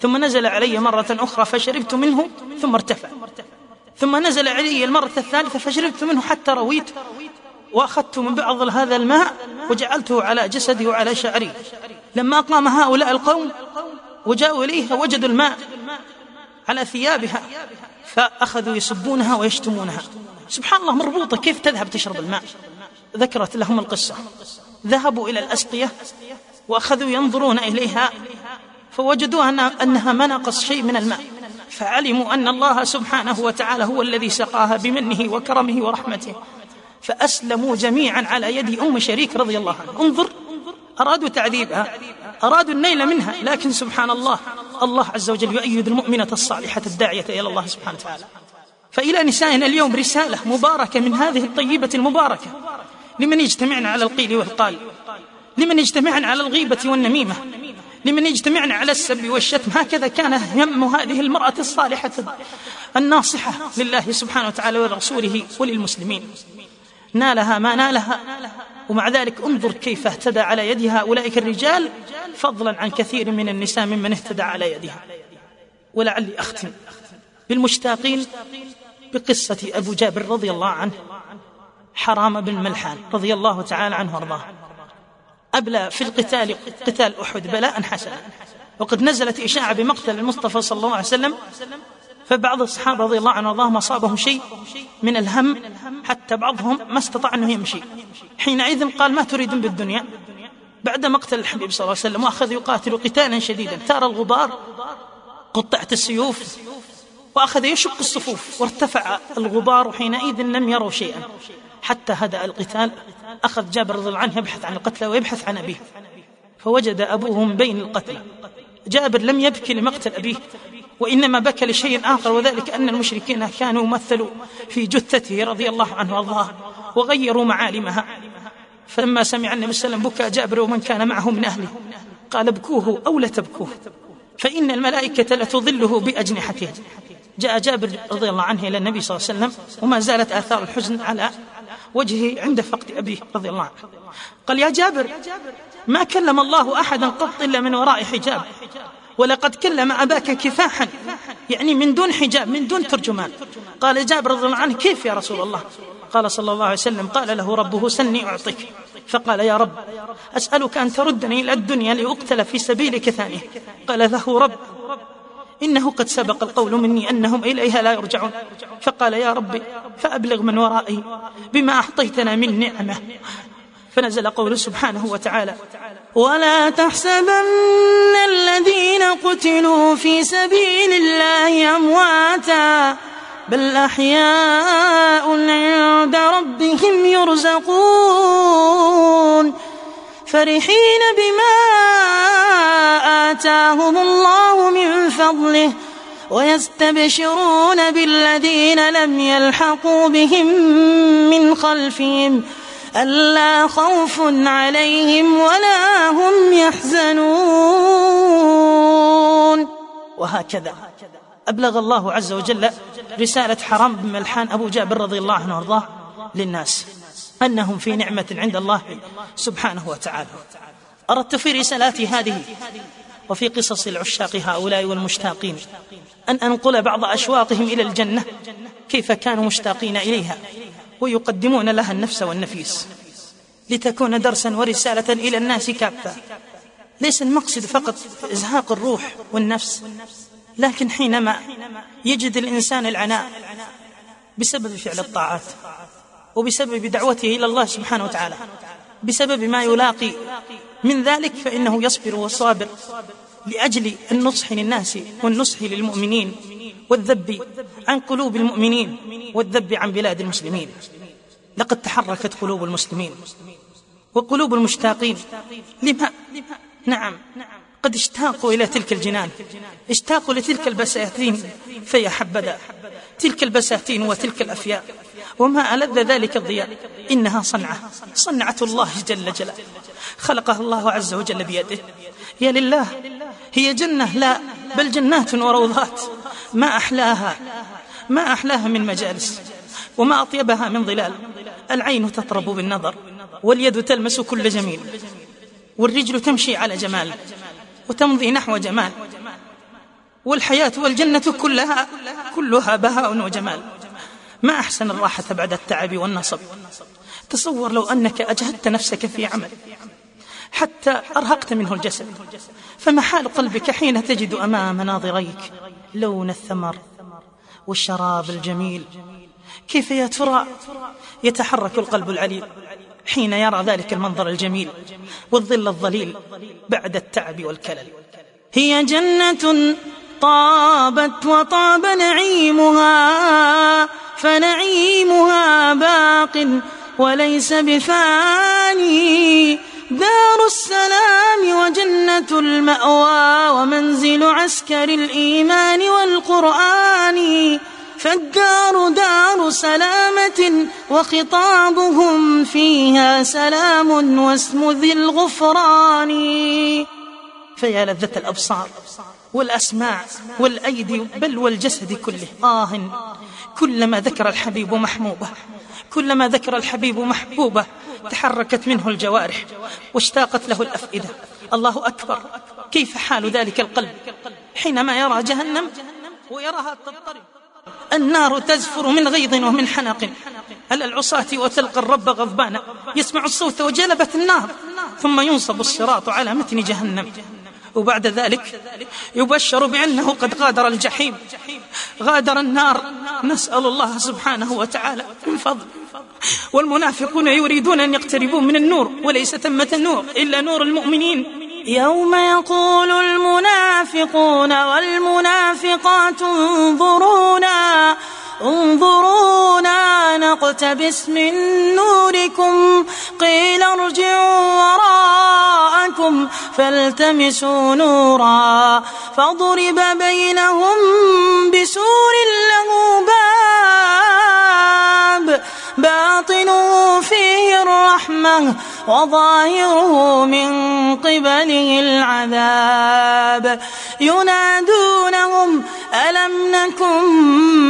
ثم نزل علي مرة أخرى فشربت منه ثم ارتفع. ثم نزل علي المرة الثالثة فشربت منه حتى رويت. وأخذت من بعض هذا الماء وجعلته على جسدي وعلى شعري. لما قام هؤلاء القوم وجاءوا إليها وجدوا الماء على ثيابها فأخذوا يسبونها ويشتمونها. سبحان الله مربوطة. كيف تذهب تشرب الماء؟ ذكرت لهم القصة. ذهبوا إلى الأسقية وأخذوا ينظرون إليها فوجدوا أنها ما نقص شيء من الماء. فعلموا أن الله سبحانه وتعالى هو الذي سقاها بمنه وكرمه ورحمته. فأسلموا جميعا على يد أم شريك رضي الله عنها. انظر أرادوا تعذيبها أرادوا النيل منها لكن سبحان الله الله عز وجل يؤيد المؤمنة الصالحة الداعية إلى الله سبحانه وتعالى. فإلى نسائنا اليوم رسالة مباركة من هذه الطيبة المباركة. لمن يجتمعن على القيل والقال لمن يجتمعن على الغيبة والنميمة لمن يجتمعن على السب والشتم. هكذا كان هم هذه المرأة الصالحة الناصحة لله سبحانه وتعالى ولرسوله وللمسلمين. نالها ما نالها ومع ذلك انظر كيف اهتدى على يدها. أولئك الرجال فضلا عن كثير من النساء ممن اهتدى على يدها. ولعلي أختم بالمشتاقين بقصة أبو جابر رضي الله عنه. حرام بن ملحان رضي الله تعالى عنه وارضاه. أبلى في القتال قتال أحد بلاء حسنا. وقد نزلت إشاعة بمقتل المصطفى صلى الله عليه وسلم فبعض الصحابة رضي الله عنهم وارضاهم أصابهم شيء من الهم حتى بعضهم ما استطاع أنه يمشي. حينئذ قال ما تريدون بالدنيا؟ بعد مقتل الحبيب صلى الله عليه وسلم وأخذ يقاتل قتالا شديدا. ثار الغبار قطعت السيوف وأخذ يشق الصفوف وارتفع الغبار حينئذ لم يروا شيئا. حتى هدأ القتال. أخذ جابر رضي الله عنه يبحث عن القتلى ويبحث عن أبيه. فوجد أبوه من بين القتلى. جابر لم يبكي لمقتل أبيه وإنما بكى لشيء آخر وذلك أن المشركين كانوا مثلوا في جثته رضي الله عنه وأرضاه وغيروا معالمها. فلما سمع النبي صلى الله عليه وسلم بكى جابر ومن كان معه من أهله قال ابكوه أو لا تبكوه فإن الملائكة لتظله بأجنحتها جاء جابر رضي الله عنه إلى النبي صلى الله عليه وسلم وما زالت آثار الحزن على وجهه عند فقد أبيه رضي الله عنه. قال يا جابر ما كلم الله أحدا قط إلا من وراء حجاب ولقد كلم أباك كفاحا يعني من دون حجاب من دون ترجمان. قال جابر رضي الله عنه كيف يا رسول الله؟ قال صلى الله عليه وسلم قال له ربه سني أعطيك. فقال يا رب أسألك أن تردني إلى الدنيا لأقتل في سبيلك ثانية. قال له رب إنه قد سبق القول مني أنهم إليها لا يرجعون. فقال يا ربي فأبلغ من ورائي بما أعطيتنا من نعمة. فنزل قوله سبحانه وتعالى ولا تحسبن الذين قتلوا في سبيل الله أمواتا بل أحياء عند ربهم يرزقون. فرحين بما آتاهم الله من فضله ويستبشرون بالذين لم يلحقوا بهم من خلفهم ألا خوف عليهم ولا هم يحزنون. وهكذا. أبلغ الله عز وجل رسالة حرام بن ملحان أبو جابر رضي الله عنه وأرضاه للناس. أنهم في نعمة عند الله سبحانه وتعالى. أردت في رسالاتي هذه وفي قصص العشاق هؤلاء والمشتاقين أن أنقل بعض أشواقهم إلى الجنة كيف كانوا مشتاقين إليها ويقدمون لها النفس والنفيس لتكون درسا ورسالة إلى الناس كافة. ليس المقصد فقط إزهاق الروح والنفس لكن حينما يجد الإنسان العناء بسبب فعل الطاعات. وبسبب دعوته إلى الله سبحانه وتعالى بسبب ما يلاقي. من ذلك فإنه يصبر وصابر لأجل النصح للناس والنصح للمؤمنين والذب عن قلوب المؤمنين والذب عن بلاد المسلمين. لقد تحركت قلوب المسلمين وقلوب المشتاقين. لما؟ نعم. قد اشتاقوا إلى تلك الجنان اشتاقوا لتلك البساتين فيا حبذا. تلك البساتين وتلك الأفياء. وما ألذ ذلك الضياء. إنها صنعة. صنعة الله جل جلاله. خلقها الله عز وجل بيده. يا لله. هي جنة. لا بل جنات وروضات. ما أحلاها. ما أحلاها من مجالس. وما أطيبها من ظلال. العين تطرب بالنظر. واليد تلمس كل جميل. والرجل تمشي على جمال. وتمضي نحو جمال. والحياة والجنة كلها كلها بهاء وجمال. ما أحسن الراحة بعد التعب والنصب. تصور لو أنك أجهدت نفسك في عمل حتى أرهقت منه الجسد فما حال قلبك حين تجد أمام ناظريك لون الثمر والشراب الجميل. كيف يا ترى؟ يتحرك القلب العليل حين يرى ذلك المنظر الجميل والظل الظليل بعد التعب والكلل. هي جنة طابت وطاب نعيمها فنعيمها باق وليس بفاني. دار السلام وجنة المأوى ومنزل عسكر الإيمان والقرآن. فالدار دار سلامة وخطابهم فيها سلام واسم ذي الغفران. فيا لذة الأبصار. والأسماع والأيدي بل والجسد كله آه. كلما ذكر الحبيب محموبة كلما ذكر الحبيب محبوبة تحركت منه الجوارح واشتاقت له الأفئدة. الله أكبر. كيف حال ذلك القلب؟ حينما يرى جهنم ويراها تضطرب. النار تزفر من غيظ ومن حنق. على العصاة وتلقى الرب غضبانا؟ يسمع الصوت وجلبت النار. ثم ينصب الصراط على متن جهنم. وبعد ذلك يبشر بأنه قد غادر الجحيم. غادر النار. نسأل الله سبحانه وتعالى من فضل. والمنافقون يريدون أن يقتربوا من النور وليس ثمة نور إلا نور المؤمنين. يوم يقول المنافقون والمنافقات انظرونا. انظرونا نقتبس من نوركم قيل ارجعوا وراءكم فالتمسوا نورا فضرب بينهم بسور له باب باطنه فيه الرحمة وظاهره من قبله العذاب. ينادونهم ألم نكن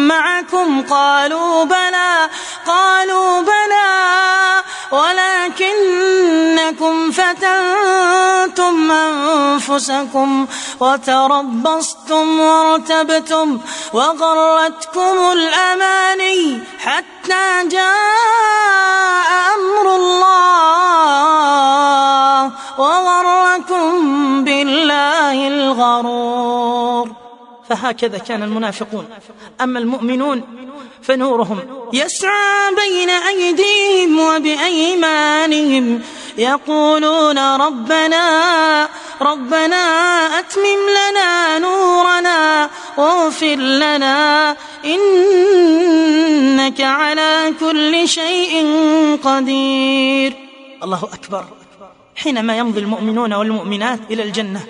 معكم؟ قالوا بلى قالوا بلى. ولكنكم فتنتم أنفسكم وتربصتم وارتبتم وغرتكم الأماني حتى جاء أمر الله وغركم بالله الغرور. فهكذا كان المنافقون. أما المؤمنون فنورهم. يسعى بين أيديهم وبأيمانهم. يقولون ربنا ربنا أتمم لنا نورنا واغفر لنا. إنك على كل شيء قدير. الله أكبر. حينما يمضي المؤمنون والمؤمنات إلى الجنة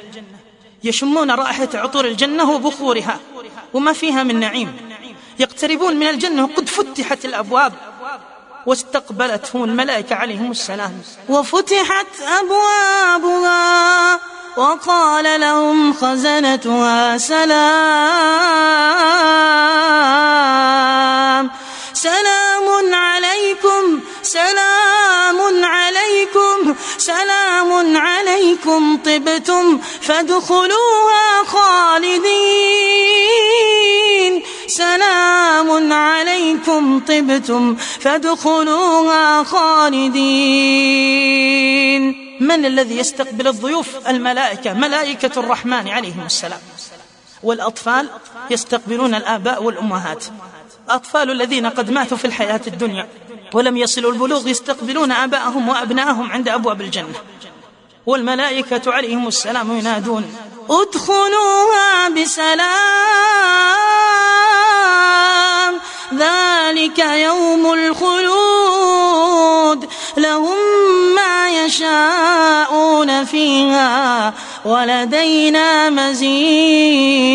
يشمون رائحة عطور الجنة وبخورها وما فيها من نعيم. يقتربون من الجنة وقد فتحت الأبواب واستقبلتهم الملائكة عليهم السلام. وفتحت أبوابها وقال لهم خزنتها سلام. سلام عليكم سلام عليكم سلام عليكم طبتم فادخلوها خالدين. سلام عليكم طبتم فادخلوها خالدين. من الذي يستقبل الضيوف؟ الملائكة ملائكة الرحمن عليهم السلام. والأطفال يستقبلون الآباء والأمهات. أطفال الذين قد ماتوا في الحياة الدنيا ولم يصلوا البلوغ يستقبلون آباءهم وأبناءهم عند أبواب الجنة. والملائكة عليهم السلام ينادون ادخلوها بسلام ذلك يوم الخلود لهم ما يشاءون فيها ولدينا مزيد.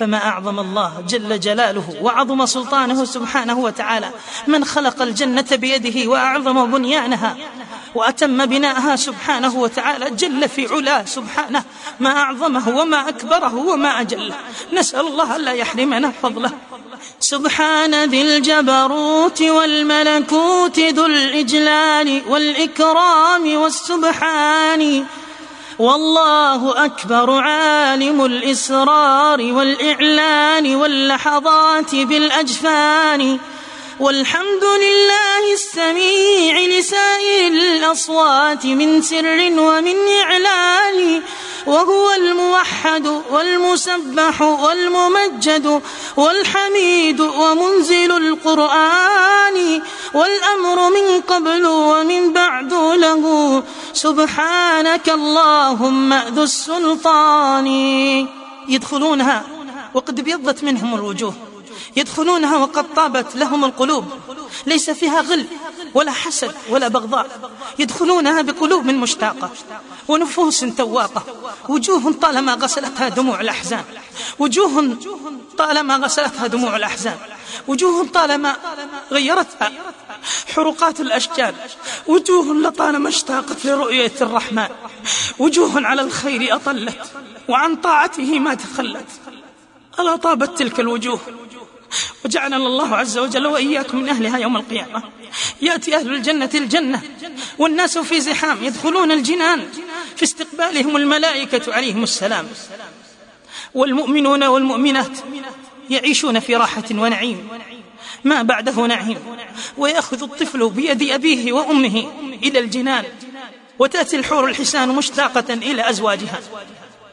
فما أعظم الله جل جلاله وعظم سلطانه سبحانه وتعالى من خلق الجنة بيده وأعظم بنيانها وأتم بناءها سبحانه وتعالى جل في علاه سبحانه ما أعظمه وما أكبره وما أجله. نسأل الله ألا يحرمنا فضله. سبحان ذي الجبروت والملكوت ذو الإجلال والإكرام والسبحان والله أكبر عالم الإسرار والإعلان واللحظات بالأجفان والحمد لله السميع لسائر الأصوات من سر ومن إعلان وهو الموحد والمسبح والممجد والحميد ومنزل القرآن والأمر من قبل ومن بعد له سبحانك اللهم ذو السلطان. يدخلونها وقد ابيضت منهم الوجوه. يدخلونها وقد طابت لهم القلوب. ليس فيها غل ولا حسد ولا بغضاء. يدخلونها بقلوب مشتاقة ونفوس تواقة وجوه طالما غسلتها دموع الأحزان. وجوه طالما غسلتها دموع الأحزان. وجوه طالما غيرتها حرقات الأشجار. وجوه لطالما اشتاقت لرؤية الرحمن. وجوه على الخير أطلت وعن طاعته ما تخلت. ألا طابت تلك الوجوه؟ وجعلنا الله عز وجل وإياكم من أهلها يوم القيامة. يأتي أهل الجنة الجنة والناس في زحام يدخلون الجنان. في استقبالهم الملائكة عليهم السلام. والمؤمنون والمؤمنات يعيشون في راحة ونعيم. ما بعده نعيم. ويأخذ الطفل بيد أبيه وأمه إلى الجنان. وتأتي الحور الحسان مشتاقة إلى أزواجها.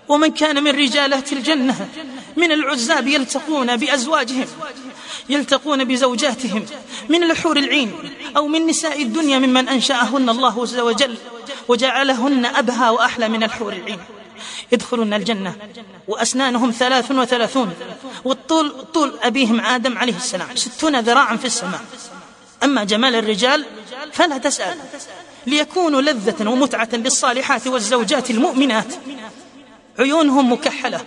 ومن كان من رجالات الجنة من العزاب يلتقون بأزواجهم يلتقون بزوجاتهم من الحور العين أو من نساء الدنيا ممن أنشأهن الله عز وجل وجعلهن أبهى وأحلى من الحور العين. يدخلون الجنة وأسنانهم ثلاث وثلاثون والطول طول أبيهم آدم عليه السلام ستون ذراعا في السماء. أما جمال الرجال فلا تسأل ليكونوا لذة ومتعة للصالحات والزوجات المؤمنات. عيونهم مكحلة.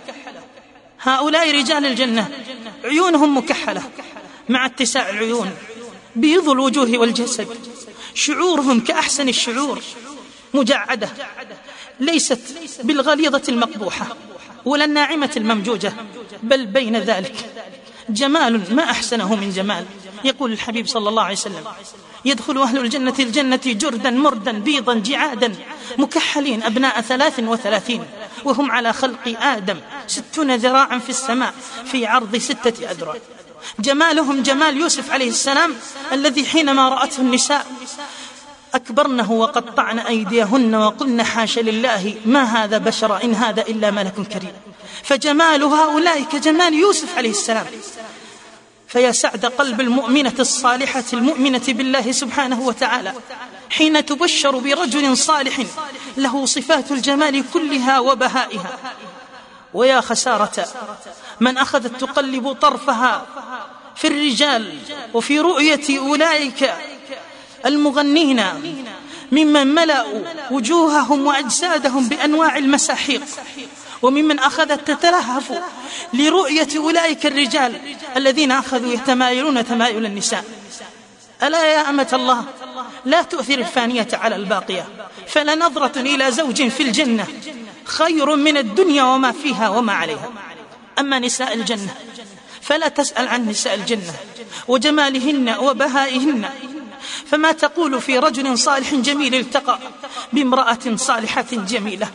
هؤلاء رجال الجنة عيونهم مكحلة. مع اتساع العيون بيض الوجوه والجسد. شعورهم كأحسن الشعور. مجعدة. ليست بالغليظة المقبوحة ولا الناعمة الممجوجة بل بين ذلك. جمال ما أحسنه من جمال. يقول الحبيب صلى الله عليه وسلم يدخل أهل الجنة الجنة جردا مردا بيضا جعادا مكحلين أبناء ثلاث وثلاثين وهم على خلق آدم ستون ذراعا في السماء في عرض ستة أذرع. جمالهم جمال يوسف عليه السلام الذي حينما رأته النساء أكبرنه وقطعن أيديهن وقلن حاش لله ما هذا بشر إن هذا إلا ملك كريم. فجمال هؤلاء كجمال يوسف عليه السلام. فيا سعد قلب المؤمنة الصالحة المؤمنة بالله سبحانه وتعالى حين تبشر برجل صالح له صفات الجمال كلها وبهائها. ويا خسارة من أخذت تقلب طرفها في الرجال وفي رؤية أولئك المغنين ممن ملأوا وجوههم وأجسادهم بأنواع المساحيق. وممن أخذت تتلهف لرؤية أولئك الرجال الذين أخذوا يتمايلون تمايل النساء. ألا يا أمة الله لا تؤثر الفانية على الباقية فلنظرة إلى زوج في الجنة خير من الدنيا وما فيها وما عليها. أما نساء الجنة فلا تسأل عن نساء الجنة وجمالهن وبهائهن. فما تقول في رجل صالح جميل التقى بامرأة صالحة جميلة.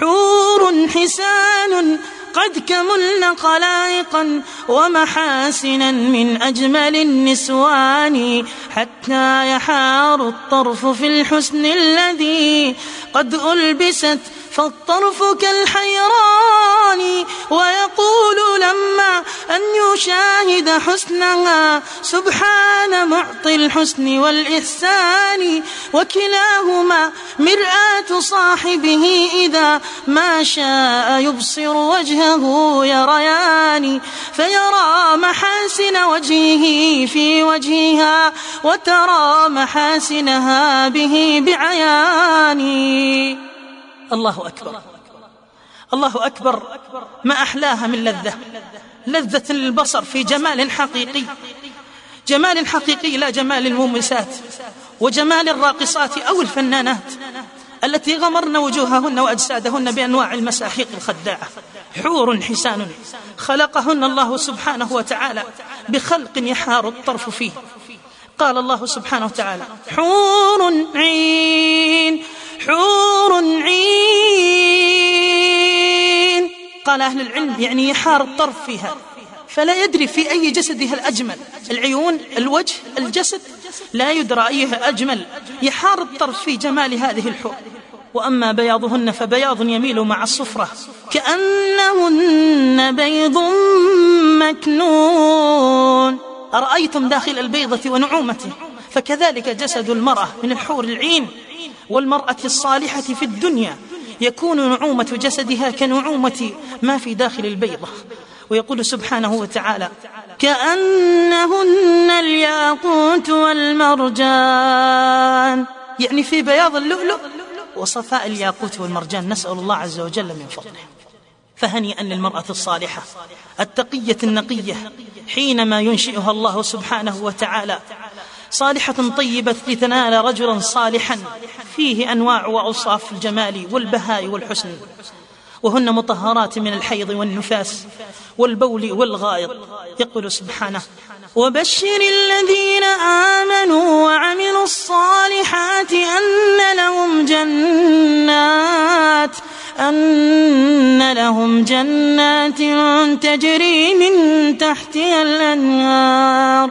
حور حسان قد كملن قلائقا ومحاسنا من أجمل النسوان حتى يحار الطرف في الحسن الذي قد ألبست فالطرف كالحيران ويقول لما أن يشاهد حسنها سبحان معطي الحسن والإحسان. وكلاهما مرآة صاحبه إذا ما شاء يبصر وجهه يريان. فيرى محاسن وجهه في وجهها وترى محاسنها به بعيان. الله أكبر. الله أكبر ما أحلاها من لذة. لذة للبصر في جمال حقيقي. جمال حقيقي لا جمال المومسات وجمال الراقصات أو الفنانات التي غمرن وجوههن وأجسادهن بأنواع المساحيق الخداعة. حور حسان خلقهن الله سبحانه وتعالى بخلق يحار الطرف فيه. قال الله سبحانه وتعالى حور عين حور عين. قال أهل العلم يعني يحار الطرف فيها. فلا يدري في أي جسدها الأجمل. العيون الوجه الجسد. لا يدرى أيها أجمل يحار الطرف في جمال هذه الحور. وأما بياضهن فبياض يميل مع الصفرة. كأنهن بيض مكنون. أرأيتم داخل البيضة ونعومته؟ فكذلك جسد المرأة من الحور العين والمرأة الصالحة في الدنيا يكون نعومة جسدها كنعومة ما في داخل البيضة. ويقول سبحانه وتعالى كأنهن الياقوت والمرجان. يعني في بياض اللؤلؤ وصفاء الياقوت والمرجان نسأل الله عز وجل من فضله. فهنيئا للمرأة الصالحة التقية النقية حينما ينشئها الله سبحانه وتعالى. صالحة طيبة لتنال رجلا صالحا. فيه أنواع وأوصاف الجمال والبهاء والحسن. وهن مطهرات من الحيض والنفاس والبول والغائط. يقول سبحانه وبشر الذين آمنوا وعملوا الصالحات أن لهم جنات أن لهم جنات تجري من تحتها الأنهار.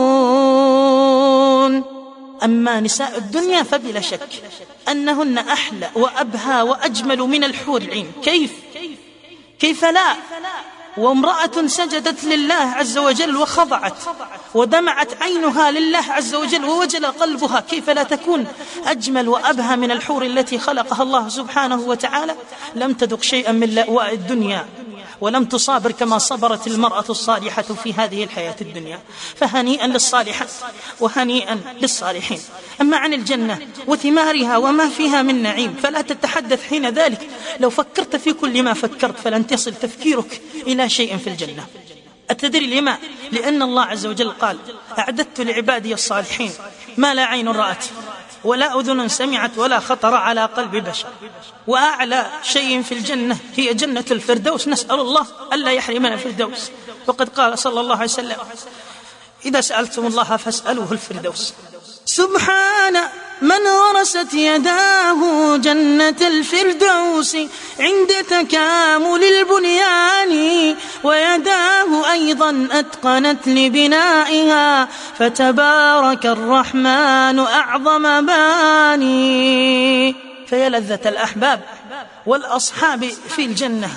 أما نساء الدنيا فبلا شك أنهن أحلى وأبهى وأجمل من الحور العين. كيف؟ كيف لا؟ وامرأة سجدت لله عز وجل وخضعت ودمعت عينها لله عز وجل ووجل قلبها كيف لا تكون أجمل وأبهى من الحور التي خلقها الله سبحانه وتعالى؟ لم تذق شيئا من لأواء الدنيا. ولم تصابر كما صبرت المرأة الصالحة في هذه الحياة الدنيا. فهنيئا للصالحات وهنيئا للصالحين. أما عن الجنة وثمارها وما فيها من نعيم فلا تتحدث حين ذلك. لو فكرت في كل ما فكرت فلن تصل تفكيرك إلى شيء في الجنة. أتدري لما؟ لأن الله عز وجل قال أعددت لعبادي الصالحين ما لا عين رأت. ولا أذن سمعت ولا خطر على قلب بشر. وأعلى شيء في الجنة هي جنة الفردوس. نسأل الله ألا يحرمنا الفردوس. وقد قال صلى الله عليه وسلم إذا سألتم الله فاسألوه الفردوس. سبحان من غرست يداه جنة الفردوس عند تكامل البنيان ويداه أيضا أتقنت لبنائها فتبارك الرحمن أعظم باني فيا لذة الأحباب والأصحاب في الجنة.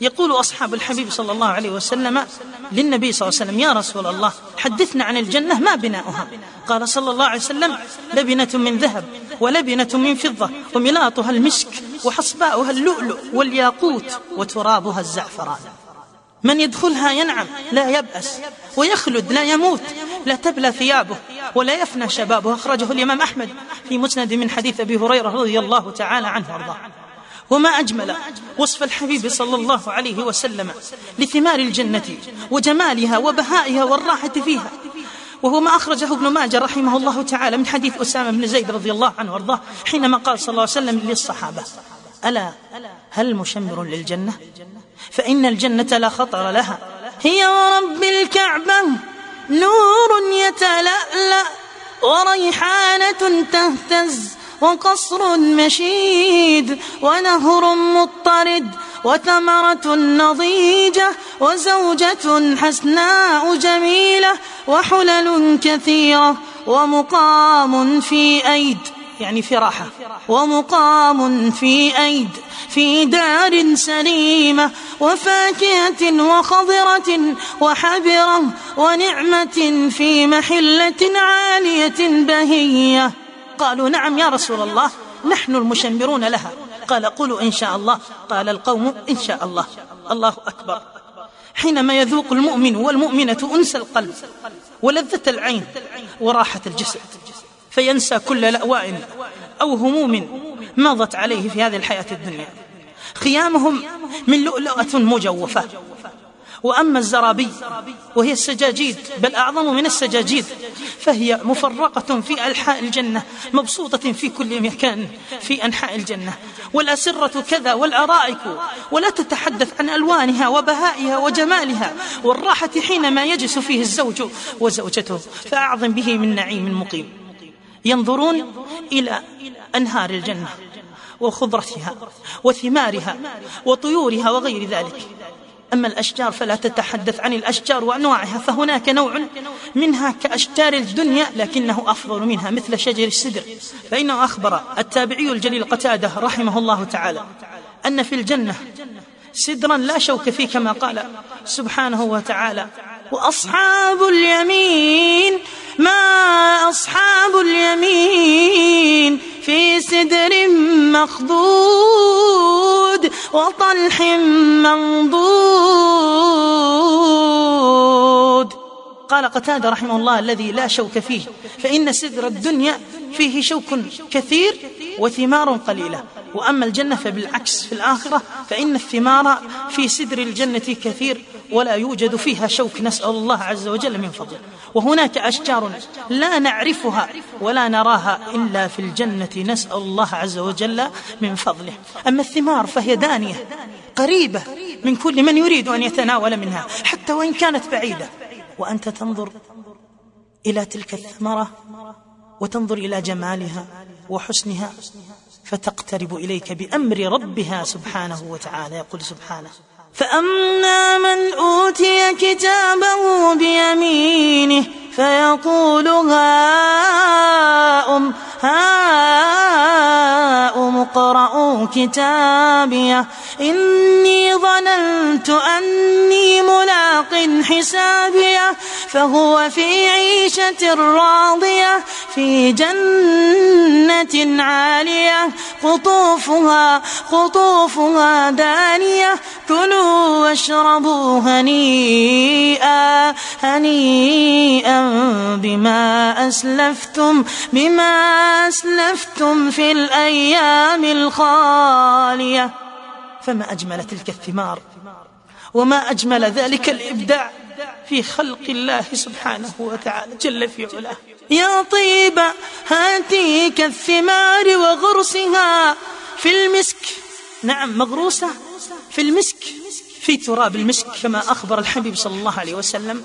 يقول أصحاب الحبيب صلى الله عليه وسلم للنبي صلى الله عليه وسلم يا رسول الله حدثنا عن الجنة ما بناؤها. قال صلى الله عليه وسلم لبنة من ذهب ولبنة من فضة وملاطها المسك وحصباؤها اللؤلؤ والياقوت وترابها الزعفران. من يدخلها ينعم لا يبأس ويخلد لا يموت لا تبلى ثيابه ولا يفنى شبابه أخرجه الإمام أحمد في مسند من حديث أبي هريرة رضي الله تعالى عنه وأرضاه. وما أجمل وصف الحبيب صلى الله عليه وسلم لثمار الجنة وجمالها وبهائها والراحة فيها. وهو ما أخرجه ابن ماجه رحمه الله تعالى من حديث أسامة بن زيد رضي الله عنه وأرضاه حينما قال صلى الله عليه وسلم للصحابة ألا هل مشمر للجنة؟ فإن الجنة لا خطر لها. هي ورب الكعبة نور يتلألأ وريحانة تهتز وقصر مشيد ونهر مضطرد وثمرة نضيجة وزوجة حسناء جميلة وحلل كثيرة ومقام في أيد يعني في راحة ومقام في أيد في دار سليمة وفاكهة وخضرة وحبرة ونعمة في محلة عالية بهية. قالوا نعم يا رسول الله نحن المشمرون لها. قال قولوا إن شاء الله. قال القوم إن شاء الله. الله أكبر. حينما يذوق المؤمن والمؤمنة أنس القلب ولذة العين وراحة الجسد فينسى كل لأواء أو هموم مضت عليه في هذه الحياة الدنيا. خيامهم من لؤلؤة مجوفة. وأما الزرابي وهي السجاجيد بل أعظم من السجاجيد. فهي مفرقة في أنحاء الجنة مبسوطة في كل مكان في أنحاء الجنة. والأسرة كذا والأرائك ولا تتحدث عن ألوانها وبهائها وجمالها والراحة حينما يجلس فيه الزوج وزوجته. فأعظم به من نعيم مقيم ينظرون إلى أنهار الجنة وخضرتها وثمارها وطيورها وغير ذلك. أما الأشجار فلا تتحدث عن الأشجار وأنواعها فهناك نوع منها كأشجار الدنيا لكنه أفضل منها مثل شجر السدر. فإنه أخبر التابعي الجليل قتادة رحمه الله تعالى أن في الجنة سدرا لا شوك فيه كما قال سبحانه وتعالى وأصحاب اليمين ما أصحاب اليمين؟ في سدر مخضود وطلح منضود. قال قتادة رحمه الله الذي لا شوك فيه فإن سدر الدنيا فيه شوك كثير وثمار قليلة. وأما الجنة فبالعكس في الآخرة فإن الثمار في سدر الجنة كثير ولا يوجد فيها شوك. نسأل الله عز وجل من فضله وهناك أشجار لا نعرفها ولا نراها إلا في الجنة. نسأل الله عز وجل من فضله. أما الثمار فهي دانية قريبة من كل من يريد أن يتناول منها حتى وإن كانت بعيدة. وأنت تنظر إلى تلك الثمرة وتنظر إلى جمالها وحسنها فتقترب إليك بأمر ربها سبحانه وتعالى. يقول سبحانه فأما من أوتي كتابه بيمينه فيقول هاؤم هاؤم اقرءوا كتابيه. إني ظننت أني ملاق حسابيه. فهو في عيشة راضية في جنة عالية. قطوفها قطوفها دانية. كلوا واشربوا هنيئا هنيئا بما أسلفتم بما أسلفتم في الأيام الخالية. فما أجمل تلك الثمار وما أجمل ذلك الإبداع في خلق الله سبحانه وتعالى جل في علاه. يا طيب هاتيك الثمار وغرسها في المسك. نعم مغروسة في المسك. في تراب المسك كما أخبر الحبيب صلى الله عليه وسلم.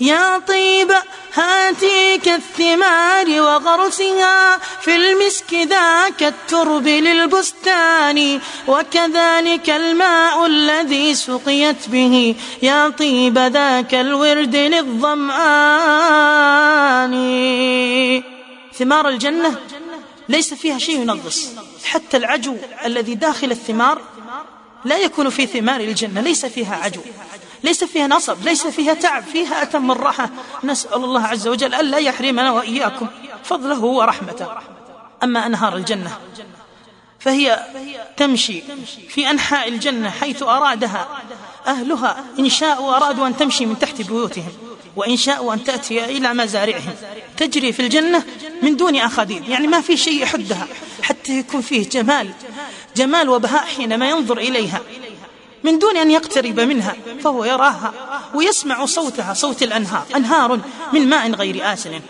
يا طيب هاتيك الثمار وغرسها في المسك ذاك الترب للبستان وكذلك الماء الذي سقيت به. يا طيب ذاك الورد للظمآن. ثمار الجنة ليس فيها شيء ينغص حتى العجو الذي داخل الثمار لا يكون في ثمار الجنة ليس فيها عجو ليس فيها نصب ليس فيها تعب فيها أتم الراحة. نسأل الله عز وجل ألا يحرمنا وإياكم فضله ورحمته. أما أنهار الجنة فهي تمشي في أنحاء الجنة حيث أرادها أهلها إن شاءوا أرادوا أن تمشي من تحت بيوتهم. وإن شاءوا أن تأتي إلى مزارعهم. تجري في الجنة من دون أخاديد. يعني ما في شيء يحدها. حتى يكون فيه جمال. جمال وبهاء حينما ينظر إليها. من دون أن يقترب منها فهو يراها ويسمع صوتها صوت الأنهار. أنهار من ماء غير آسن.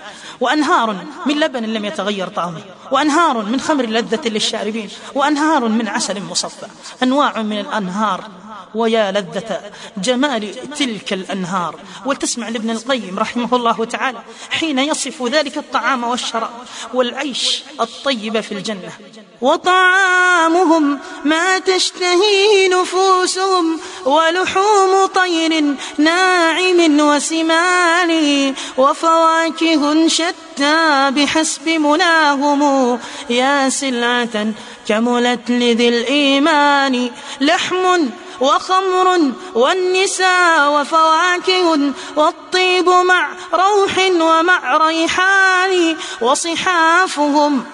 وأنهار من لبن لم يتغير طعمه. وأنهار من خمر لذة للشاربين. وأنهار من عسل مصفى. أنواع من الأنهار ويا لذة جمال تلك الأنهار. وتسمع لابن القيم رحمه الله تعالى حين يصف ذلك الطعام والشراب والعيش الطيب في الجنة. وطعامهم ما تشتهي نفوسهم ولحوم طير ناعم وسمان وفواكه شتى بحسب مناهم. يا سلعة كملت لذي الإيمان لحم وخمر والنساء وفواكه والطيب مع روح ومع ريحان وصحافهم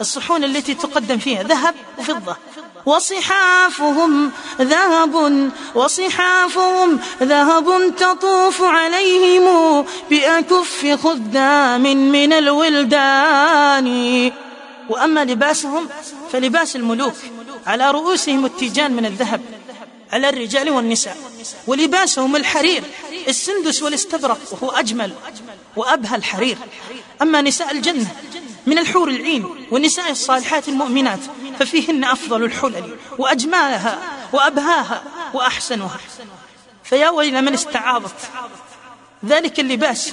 الصحون التي تقدم فيها ذهب وفضة. وصحافهم ذهب وصحافهم ذهب تطوف عليهم بأكف خدام من الولدان. وأما لباسهم فلباس الملوك على رؤوسهم التيجان من الذهب. على الرجال والنساء. ولباسهم الحرير السندس والاستبرق وهو أجمل وأبهى الحرير. أما نساء الجنة من الحور العين والنساء الصالحات المؤمنات ففيهن أفضل الحلل وأجمالها وأبهاها وأحسنها. فيا ويل من استعاضت. ذلك اللباس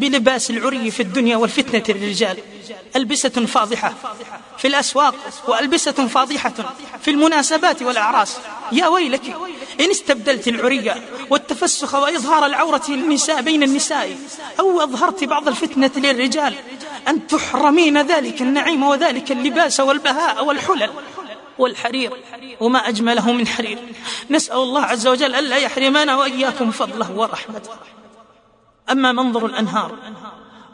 بلباس العري في الدنيا والفتنة للرجال. ألبسة فاضحة في الأسواق وألبسة فاضحة في المناسبات والأعراس. يا ويلك إن استبدلت العري والتفسخ وإظهار العورة للنساء بين النساء أو أظهرت بعض الفتنة للرجال أن تحرمين ذلك النعيم وذلك اللباس والبهاء والحلل والحرير وما أجمله من حرير. نسأل الله عز وجل ألا يحرمنا وإياكم فضله ورحمته. أما منظر الأنهار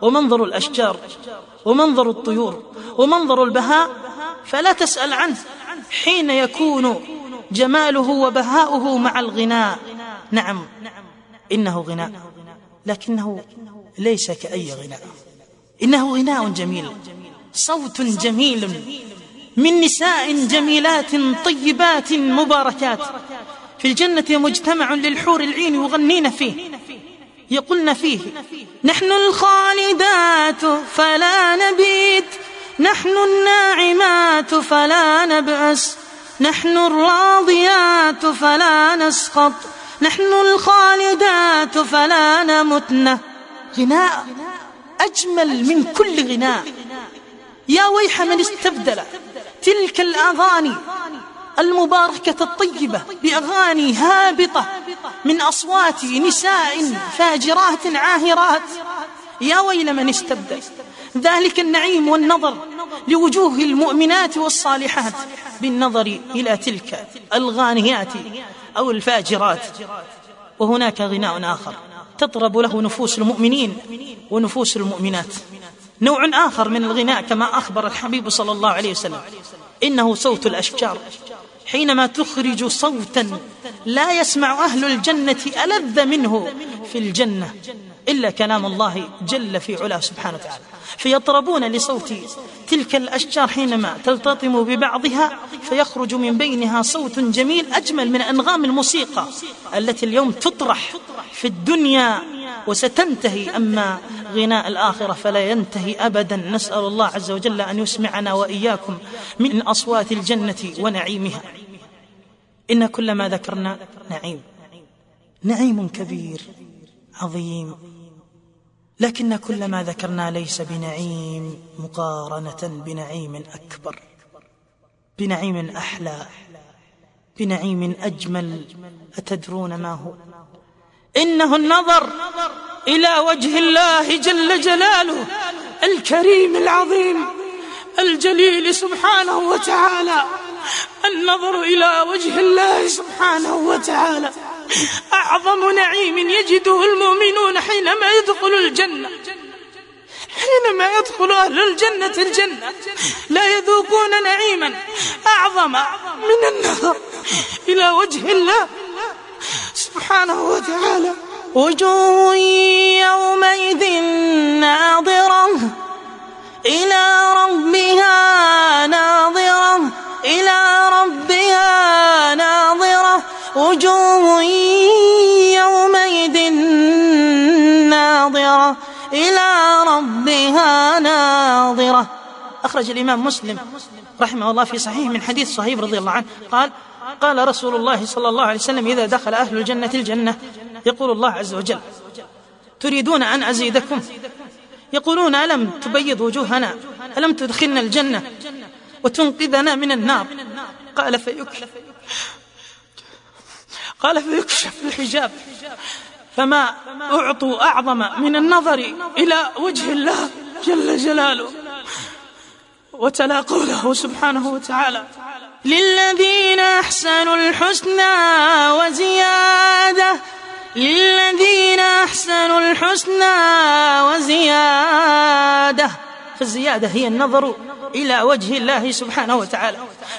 ومنظر الأشجار ومنظر الطيور ومنظر البهاء فلا تسأل عنه حين يكون جماله وبهاؤه مع الغناء. نعم إنه غناء. لكنه ليس كأي غناء. إنه غناء جميل صوت جميل من نساء جميلات طيبات مباركات. في الجنة مجتمع للحور العين يغنين فيه. يقولن فيه نحن الخالدات فلا نبيت نحن الناعمات فلا نبأس نحن الراضيات فلا نسخط نحن الخالدات فلا نمتن. غناء أجمل من كل غناء. يا ويح من استبدل تلك الأغاني المباركة الطيبة بأغاني هابطة من أصوات نساء فاجرات عاهرات. يا ويل من استبدل ذلك النعيم والنظر لوجوه المؤمنات والصالحات بالنظر إلى تلك الغانيات أو الفاجرات. وهناك غناء آخر تطرب له نفوس المؤمنين ونفوس المؤمنات. نوع آخر من الغناء كما أخبر الحبيب صلى الله عليه وسلم. إنه صوت الأشجار. حينما تخرج صوتا لا يسمع أهل الجنة ألذ منه في الجنة إلا كلام الله جل في علاه سبحانه وتعالى. فيطربون لصوت تلك الأشجار حينما تلتطم ببعضها فيخرج من بينها صوت جميل أجمل من أنغام الموسيقى التي اليوم تطرح في الدنيا وستنتهي. أما غناء الآخرة فلا ينتهي أبدا. نسأل الله عز وجل أن يسمعنا وإياكم من أصوات الجنة ونعيمها. إن كل ما ذكرنا نعيم. نعيم كبير عظيم. لكن كل ما ذكرنا ليس بنعيم مقارنة بنعيم أكبر. بنعيم أحلى بنعيم أجمل أتدرون ما هو؟ إنه النظر إلى وجه الله جل جلاله الكريم العظيم الجليل سبحانه وتعالى النظر إلى وجه الله سبحانه وتعالى. أعظم نعيم يجده المؤمنون حينما يدخل الجنة. حينما يدخل أهل الجنة الجنة. لا يذوقون نعيما أعظم من النظر إلى وجه الله سبحانه وتعالى. وجوه يومئذ ناظرة إلى ربها ناظرة إلى ربها ناظرة. وجوه يومئذ ناظرة إلى ربها ناظرة. أخرج الإمام مسلم رحمه الله في صحيح من حديث صهيب رضي الله عنه. قال قال رسول الله صلى الله عليه وسلم إذا دخل أهل الجنة الجنة يقول الله عز وجل تريدون أن أزيدكم؟ يقولون ألم تبيض وجوهنا؟ ألم تدخلنا الجنة وتنقذنا من النار؟ قال فيكشف قال فيكشف الحجاب. فما أعطوا أعظم من النظر إلى وجه الله جل جلاله. وتلا قوله سبحانه وتعالى للذين أحسنوا الحسنى وزيادة للذين أحسنوا الحسنى وزيادة. فالزيادة هي النظر إلى وجه الله سبحانه وتعالى.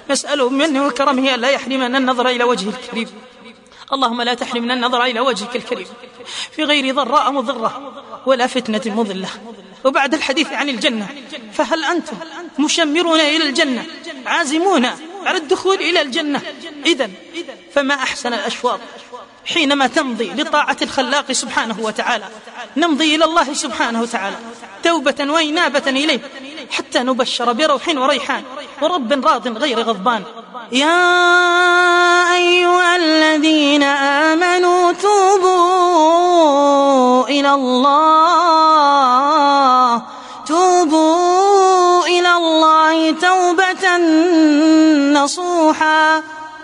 نسأله منه وكرمه أن لا يحرمنا النظر إلى وجه الكريم. اللهم لا تحرمنا النظر إلى وجهك الكريم. في غير ضراء مضرة ولا فتنة مضلة. وبعد الحديث عن الجنة فهل أنتم مشمرون إلى الجنة؟ عازمون على الدخول إلى الجنة؟ إذا فما أحسن الأشواط حينما تمضي لطاعة الخلاق سبحانه وتعالى؟ نمضي إلى الله سبحانه وتعالى توبة وإنابة إليه. حتى نبشر بروح وريحان ورب راض غير غضبان. يا أيها الذين آمنوا توبوا إلى الله. توبوا إلى الله توبة نصوحا.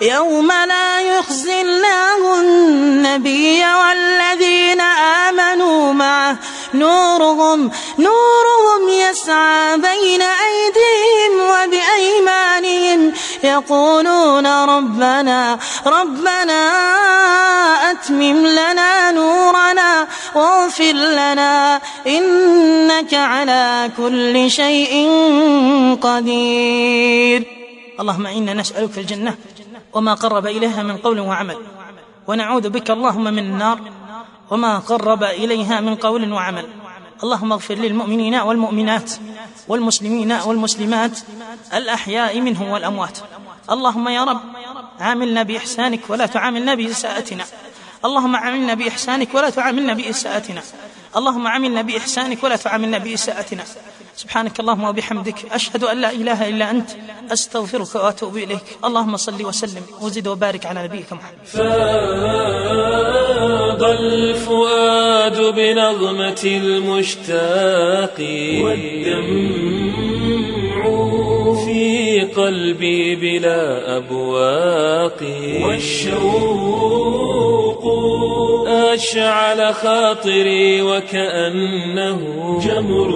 يوم لا يخزي الله النبي والذين آمنوا معه. نورهم نورهم يسعى بين أيديهم وبأيمانهم. يقولون ربنا ربنا أتمم لنا نورنا واغفر لنا. إنك على كل شيء قدير. اللهم إنا نسألك الجنة وما قرب إليها من قول وعمل. ونعوذ بك اللهم من النار وما قرب إليها من قول وعمل. اللهم اغفر للمؤمنين والمؤمنات والمسلمين والمسلمات الأحياء منهم والأموات. اللهم يا رب عاملنا بإحسانك ولا تعاملنا بإساءتنا. اللهم عاملنا بإحسانك ولا تعاملنا بإساءتنا. اللهم عاملنا بإحسانك ولا تعاملنا بإساءتنا. سبحانك اللهم وبحمدك أشهد أن لا إله إلا أنت أستغفرك وأتوب إليك. اللهم صل وسلم وزد وبارك على نبيك محمد. فاض الفؤاد بنغمة المشتاق والدمع في قلبي بلا أبواق والشوق أشعل خاطري وكأنه جمر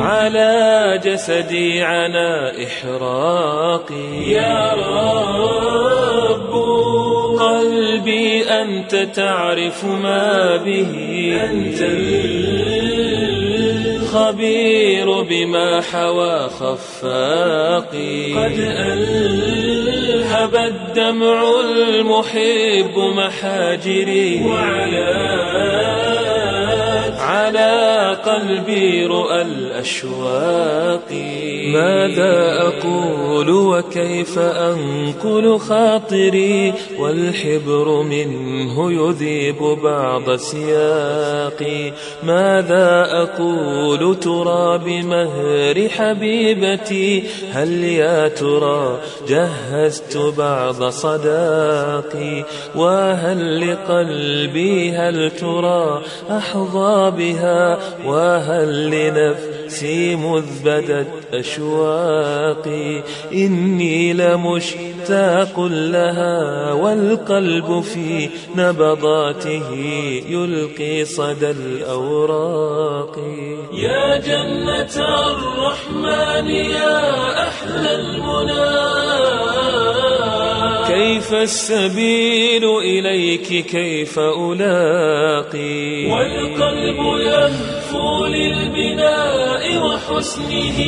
على جسدي عنا إحراقي. يا رب قلبي أنت تعرف ما به. أنت الخبير بما حوى خفاقي. قد ألهب الدمع المحب محاجري. وعلى على قلبي رؤى الأشواق. ماذا أقول وكيف أنقل خاطري والحبر منه يذيب بعض سياقي؟ ماذا أقول ترى بمهر حبيبتي؟ هل يا ترى جهزت بعض صداقي؟ وهل لقلبي هل ترى أحظى بها وهل لنفسي مذ بدت أشواقي إني لمشتاق لها والقلب في نبضاته يلقي صدى الأوراق. يا جنة الرحمن يا أحلى المنى كيف السبيل إليك؟ كيف ألاقي؟ والقلب يهفو للبناء وحسنه.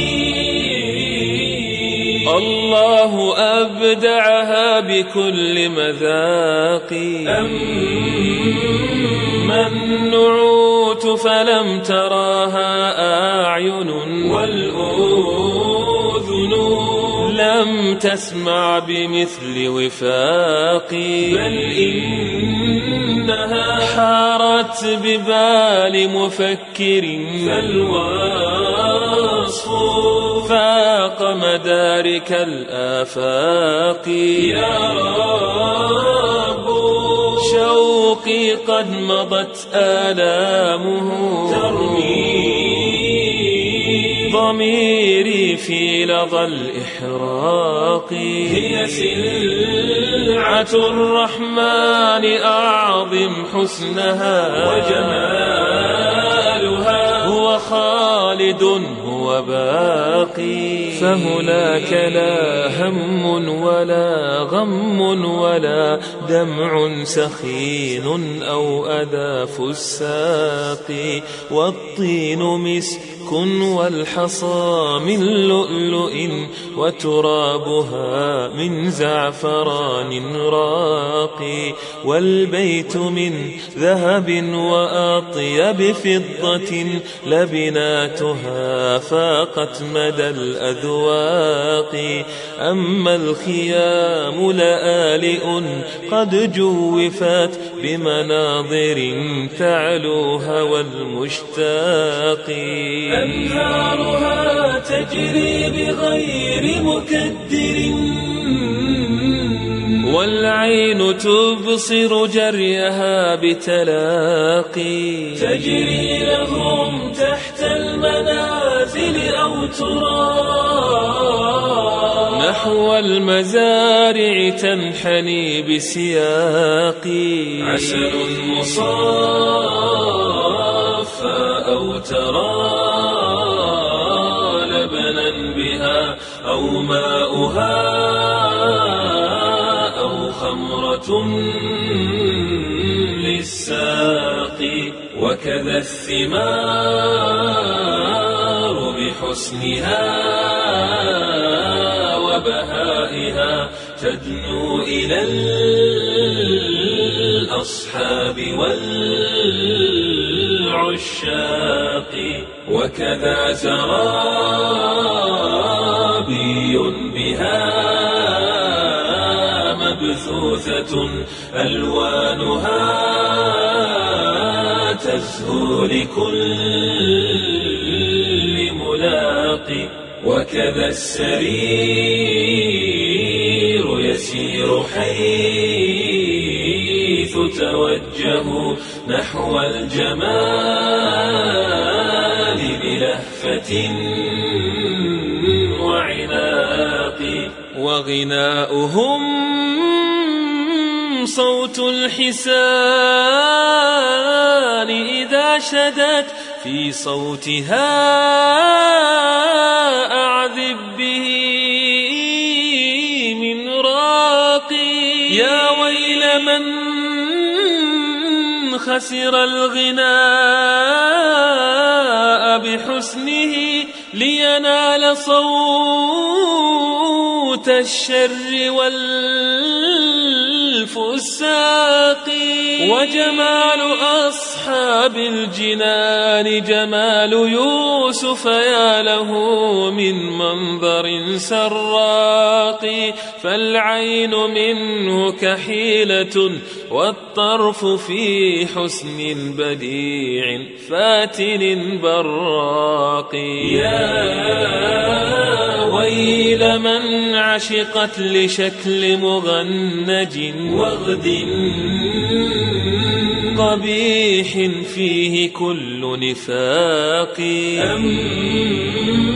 الله أبدعها بكل مذاق. أما النعوت فلم تراها أعين. والأذن لم تسمع بمثل وفاقي. بل إنها حارت ببال مفكر. فالوصف فاق مدارك الآفاق. يا رب شوقي قد مضت آلامه. ترمي ضميري في لظى الإحراق. هي سلعة الرحمن أعظم حسنها. وجمالها هو خالد هو باقي. فهناك لا هم ولا غم ولا دمع سخين أو أذى فساق. والطين مسك والحصى من لؤلؤ وترابها من زعفران راقي والبيت من ذهب وأطيب فضة لبناتها فاقت مدى الأذواق. أما الخيام لآلئ قد جوفت بمناظر تعلوها والمشتاق. أنهارها تجري بغير مكدر. والعين تبصر جريها بتلاقي. تجري لهم تحت المنازل أو ترى نحو المزارع تنحني بسياقي. عسل مصافى أو ترى لبنا بها أو ماؤها. أو خمرة للساقي وكذا الثمار بحسنها وبهائها تدنو إلى الأصحاب والعشاق وكذا زرابي بها مبثوثة ألوانها تزهو لكل ملاق. وكذا السرير يسير حيث توجهوا نحو الجمال بلهفة وعناق. وغناؤهم صوت الحسان إذا شدت في صوتها. أعذب به من راقي. يا ويل من خسر الغناء بحسنه لينال صوت الشر والفساق وجمال أصحاب الجنان جمال يوسف يا له من منظر سراق فالعين منه كحيلة والطرف في حسن بديع فاتن براق. يا ويل من عشقت لشكل مغنج وغد قبيح فيه كل نفاق. أما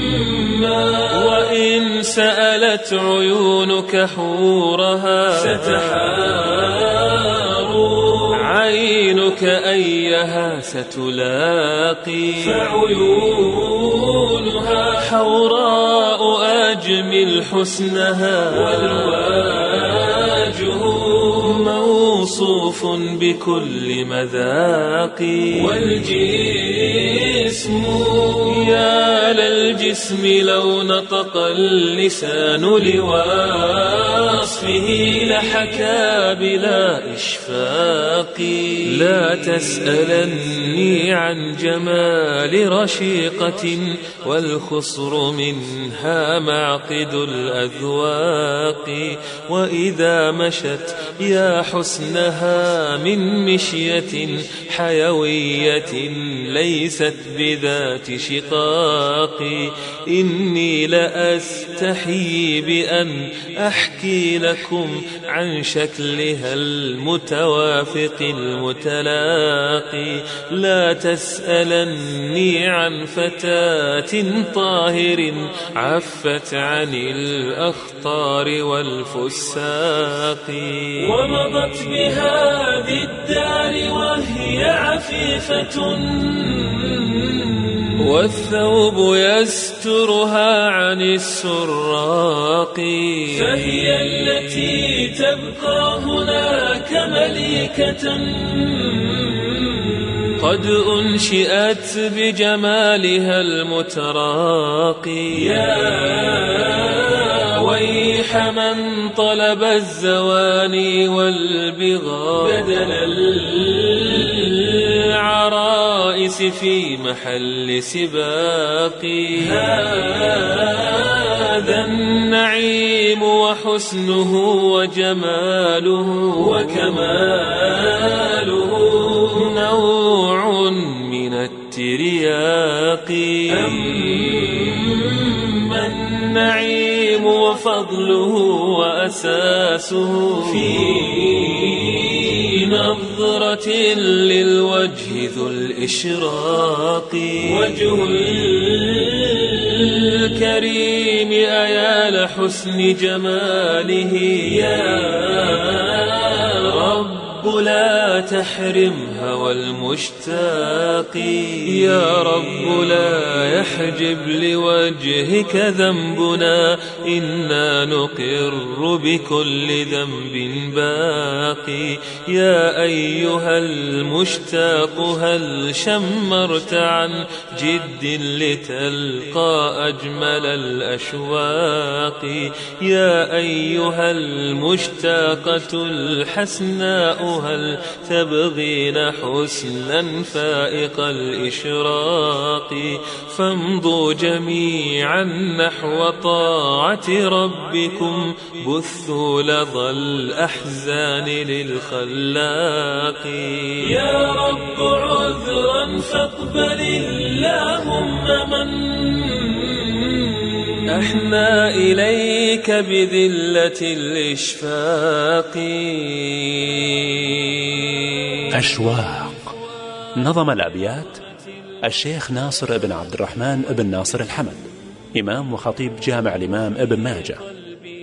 وإن سألت عيونك حورها ستحار عينك أيها ستلاقي فعيونها حوراء أجمل حسنها والواجه موصوف بكل مذاق والجسم يا للجسم لو نطق اللسان لوصفه لحكى بلا إشفاق. لا تسألني عن جمال رشيقة والخصر منها معقد الأذواق. وإذا مشت يا حسنها من مشية حيوية ليست بذات شقاق. إني لأستحي بأن أحكي لكم عن شكلها المتوافق المتلاقي لا تسألني عن فتاة طاهر عفت عن الأخطار والفساق. ومضت بهذه الدار وهي عفيفة. والثوب يسترها عن السراق. فهي التي تبقى هناك مليكة. قد أنشئت بجمالها المتراقي يا ويح من طلب الزواني والبغى بدل العرائس في محل سباق. هذا النعيم وحسنه وجماله وكماله نوع من الترياق. أما النعيم وفضله وأساسه في نظرة للوجه ذو الإشراق. وجه الكريم أيا لحسن جماله. يا رب رب لا تحرم هوى المشتاق يا رب لا يحجب لوجهك ذنبنا. إنا نقر بكل ذنب باقي يا أيها المشتاق هل شمرت عن جد لتلقى أجمل الأشواق؟ يا أيها المشتاقة الحسناء هل تبغين حسنا فائق الإشراق؟ فامضوا جميعا نحو طاعة ربكم بثوا لظى الأحزان للخلاق. يا رب عذرا فاقبل اللهم من أحنا إليك بذلة الإشفاق. أشواق. نظم الأبيات الشيخ ناصر بن عبد الرحمن بن ناصر الحمد إمام وخطيب جامع الإمام ابن ماجه.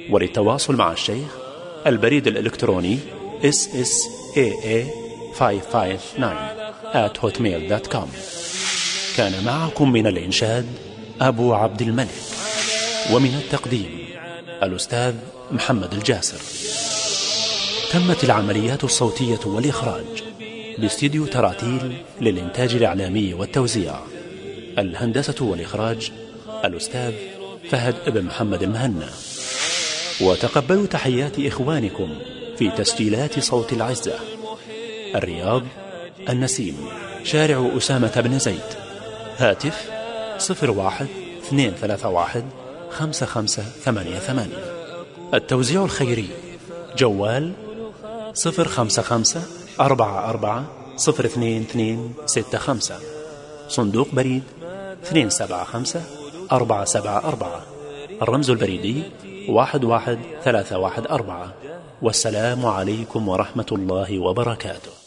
وللتواصل مع الشيخ البريد الإلكتروني ssaa 559 at hotmail.com كان معكم من الإنشاد أبو عبد الملك. ومن التقديم الأستاذ محمد الجاسر. تمت العمليات الصوتية والإخراج باستديو تراتيل للإنتاج الإعلامي والتوزيع. الهندسة والإخراج الأستاذ فهد بن محمد المهنا. وتقبلوا تحيات إخوانكم في تسجيلات صوت العزة. الرياض النسيم. شارع أسامة بن زيد. هاتف صفر واحد اثنين ثلاثة واحد خمسة خمسة ثمانية ثمانية. التوزيع الخيري جوال صفر خمسة خمسة أربعة أربعة صفر اثنين اثنين ستة خمسة. صندوق بريد اثنين سبعة خمسة أربعة سبعة أربعة. الرمز البريدي واحد واحد ثلاثة واحد أربعة. والسلام عليكم ورحمة الله وبركاته.